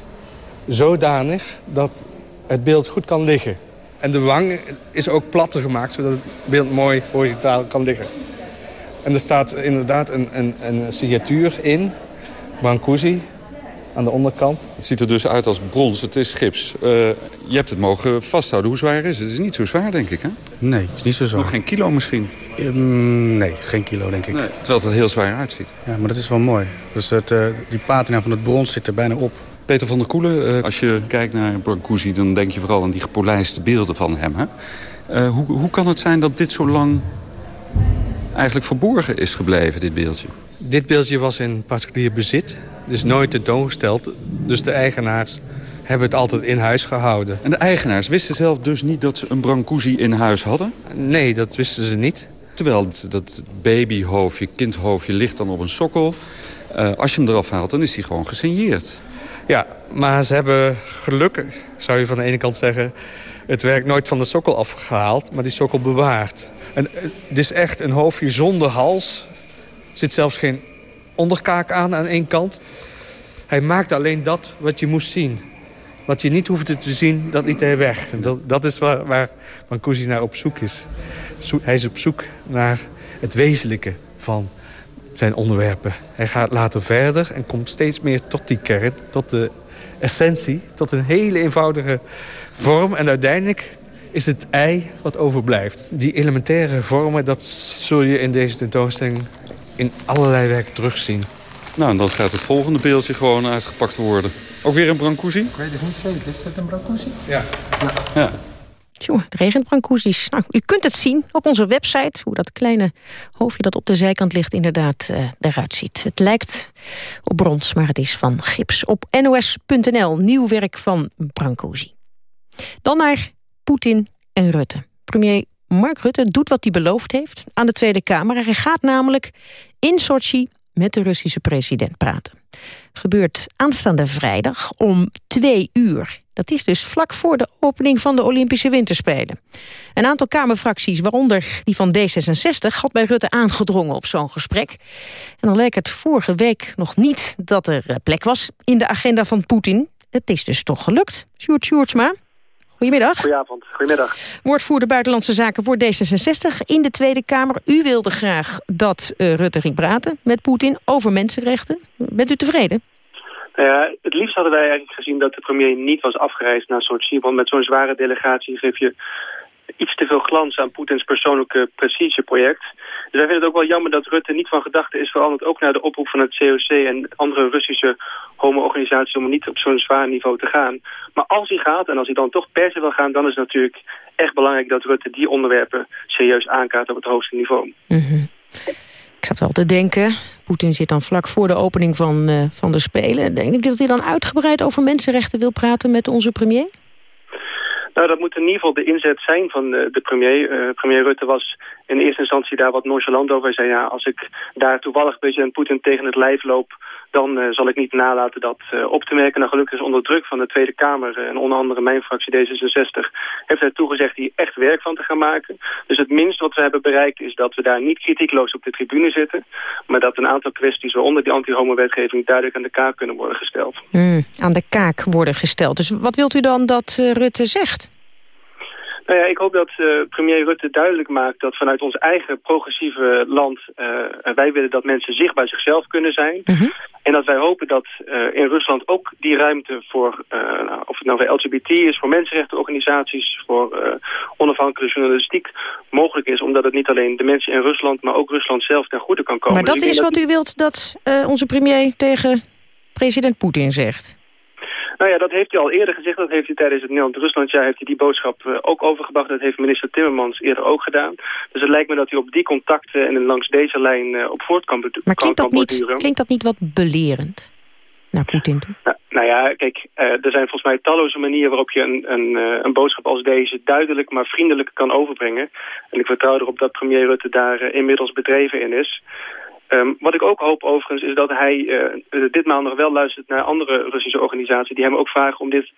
zodanig dat het beeld goed kan liggen. En de wang is ook platter gemaakt, zodat het beeld mooi horizontaal kan liggen. En er staat inderdaad een, een, een signatuur in, Brancusi, aan de onderkant. Het ziet er dus uit als brons, het is gips. Eh, je hebt het mogen vasthouden. Hoe zwaar is het? Het is niet zo zwaar, denk ik, hè? Nee, is niet zo zwaar. Nog geen kilo misschien? Mm, nee, geen kilo, denk ik. Nee, terwijl het er heel zwaar uitziet. Ja, maar dat is wel mooi. Dus het, eh, die patina van het brons zit er bijna op. Peter van der Koelen, eh, als je kijkt naar Brancusi... dan denk je vooral aan die gepolijste beelden van hem. Hè? Eh, hoe, hoe kan het zijn dat dit zo lang eigenlijk verborgen is gebleven, dit beeldje? Dit beeldje was in particulier bezit, dus nooit tentoongesteld. Dus de eigenaars hebben het altijd in huis gehouden. En de eigenaars wisten zelf dus niet dat ze een Brancusi in huis hadden? Nee, dat wisten ze niet. Terwijl dat, babyhoofdje, kindhoofdje ligt dan op een sokkel. Eh, als je hem eraf haalt, dan is hij gewoon gesigneerd. Ja, maar ze hebben gelukkig, zou je van de ene kant zeggen... het werk nooit van de sokkel afgehaald, maar die sokkel bewaard. En eh, het is echt een hoofdje zonder hals. Zit zelfs geen onderkaak aan aan één kant. Hij maakt alleen dat wat je moest zien. Wat je niet hoefde te zien, dat liet hij weg. En dat, dat is waar, waar Mancusi naar op zoek is. Hij is op zoek naar het wezenlijke van zijn onderwerpen. Hij gaat later verder en komt steeds meer tot die kern, tot de essentie, tot een hele eenvoudige vorm. En uiteindelijk is het ei wat overblijft. Die elementaire vormen, dat zul je in deze tentoonstelling in allerlei werken terugzien. Nou, en dan gaat het volgende beeldje gewoon uitgepakt worden. Ook weer een Brancusi? Ik weet het niet zeker. Is dat een Brancusi? Ja. Ja. Tjoh, het regent brancoesies. Nou, u kunt het zien op onze website... hoe dat kleine hoofdje dat op de zijkant ligt inderdaad uh, eruit ziet. Het lijkt op brons, maar het is van gips. Op nos.nl, nieuw werk van Brancusi. Dan naar Poetin en Rutte. Premier Mark Rutte doet wat hij beloofd heeft aan de Tweede Kamer. Hij gaat namelijk in Sochi met de Russische president praten. Gebeurt aanstaande vrijdag om twee uur. Dat is dus vlak voor de opening van de Olympische Winterspelen. Een aantal Kamerfracties, waaronder die van D66... had bij Rutte aangedrongen op zo'n gesprek. En dan leek het vorige week nog niet dat er eh, plek was... in de agenda van Poetin. Het is dus toch gelukt. Sjoerd Sjoerdsma, Goedemiddag. Goedenavond, goedemiddag. Woordvoerder Buitenlandse Zaken voor D66 in de Tweede Kamer. U wilde graag dat uh, Rutte ging praten met Poetin over mensenrechten. Bent u tevreden? Nou ja, het liefst hadden wij eigenlijk gezien dat de premier niet was afgereisd naar Sochi. Want met zo'n zware delegatie geef je iets te veel glans aan Poetins persoonlijke precisie-project. Dus wij vinden het ook wel jammer dat Rutte niet van gedachte is veranderd... ook naar de oproep van het COC en andere Russische homo-organisaties... om niet op zo'n zwaar niveau te gaan. Maar als hij gaat en als hij dan toch per se wil gaan... dan is het natuurlijk echt belangrijk dat Rutte die onderwerpen serieus aankaart op het hoogste niveau. Mm Ik zat wel te denken, Poetin zit dan vlak voor de opening van, uh, van de Spelen. Denk ik dat hij dan uitgebreid over mensenrechten wil praten met onze premier? Nou, dat moet in ieder geval de inzet zijn van uh, de premier. Uh, premier Rutte was in eerste instantie daar wat nonchalant over. Zei, ja, als ik daar toevallig president Poetin tegen het lijf loop... dan uh, zal ik niet nalaten dat op te merken. Nou, gelukkig is onder druk van de Tweede Kamer... en onder andere mijn fractie D66... heeft hij toegezegd hier echt werk van te gaan maken. Dus het minste wat we hebben bereikt is dat we daar niet kritiekloos op de tribune zitten... maar dat een aantal kwesties waaronder die anti-homo-wetgeving... duidelijk aan de kaak kunnen worden gesteld. Mm, aan de kaak worden gesteld. Dus wat wilt u dan dat Rutte zegt? Nou ja, ik hoop dat uh, premier Rutte duidelijk maakt dat vanuit ons eigen progressieve land... Uh, wij willen dat mensen zichtbaar zichzelf kunnen zijn. -hmm. En dat wij hopen dat uh, in Rusland ook die ruimte voor... Nou, of het nou voor LGBT is, voor mensenrechtenorganisaties... voor onafhankelijke journalistiek mogelijk is. Omdat het niet alleen de mensen in Rusland... maar ook Rusland zelf ten goede kan komen. Maar dat is wat u wilt dat onze premier tegen president Poetin zegt? Nou ja, dat heeft hij al eerder gezegd. Dat heeft hij tijdens het Nederland-Ruslandjaar heeft hij die boodschap uh, ook overgebracht. Dat heeft minister Timmermans eerder ook gedaan. Dus het lijkt me dat hij op die contacten en langs deze lijn uh, op voort kan Maar klinkt dat, niet, klinkt dat niet wat belerend? Naar Poetin toe? Nou, nou ja, kijk, uh, er zijn volgens mij talloze manieren waarop je een, een, een boodschap als deze duidelijk maar vriendelijk kan overbrengen. En ik vertrouw erop dat premier Rutte daar inmiddels bedreven in is. Um, wat ik ook hoop overigens is dat hij uh, ditmaal nog wel luistert naar andere Russische organisaties... die hem ook vragen om dit,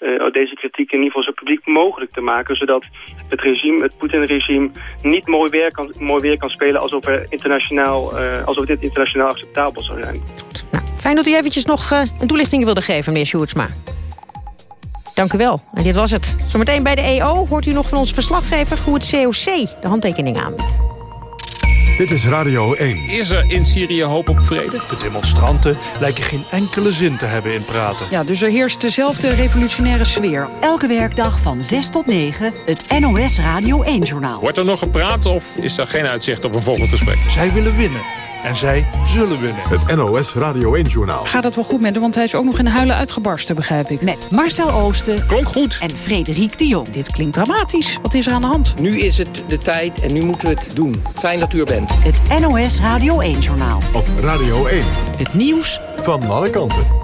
uh, deze kritiek in ieder geval zo publiek mogelijk te maken... zodat het regime, het Poetin-regime, niet mooi weer, kan, mooi weer kan spelen... alsof, er internationaal, alsof dit internationaal acceptabel zou zijn. Goed. Nou, fijn dat u eventjes nog een toelichting wilde geven, meneer Sjoerdsma. Dank u wel. En dit was het. Zometeen bij de EO hoort u nog van onze verslaggever... hoe het COC de handtekening aanbiedt. Dit is Radio 1. Is er in Syrië hoop op vrede? De demonstranten lijken geen enkele zin te hebben in praten. Ja, dus er heerst dezelfde revolutionaire sfeer. Elke werkdag van 6 tot 9, het NOS Radio 1-journaal. Wordt er nog gepraat of is er geen uitzicht op een volgend gesprek? Zij willen winnen. En zij zullen winnen. Het NOS Radio 1-journaal. Gaat het wel goed met hem, want hij is ook nog in huilen uitgebarsten, begrijp ik. Met Marcel Oosten. Klonk goed. En Frederik de Jong. Dit klinkt dramatisch. Wat is er aan de hand? Nu is het de tijd en nu moeten we het doen. Fijn dat u er bent. Het NOS Radio 1-journaal. Op Radio 1. Het nieuws van alle kanten.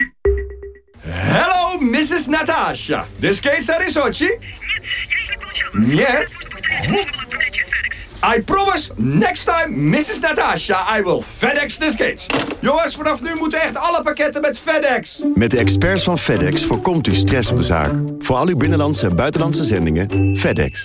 Hello, Mrs. Natasha. The skates are in Sochi? Нет. I promise, next time, Mrs. Natasha, I will FedEx the skates. Jongens, vanaf nu moeten echt alle pakketten met FedEx. Met de experts van FedEx voorkomt u stress op de zaak. Voor al uw binnenlandse en buitenlandse zendingen, FedEx.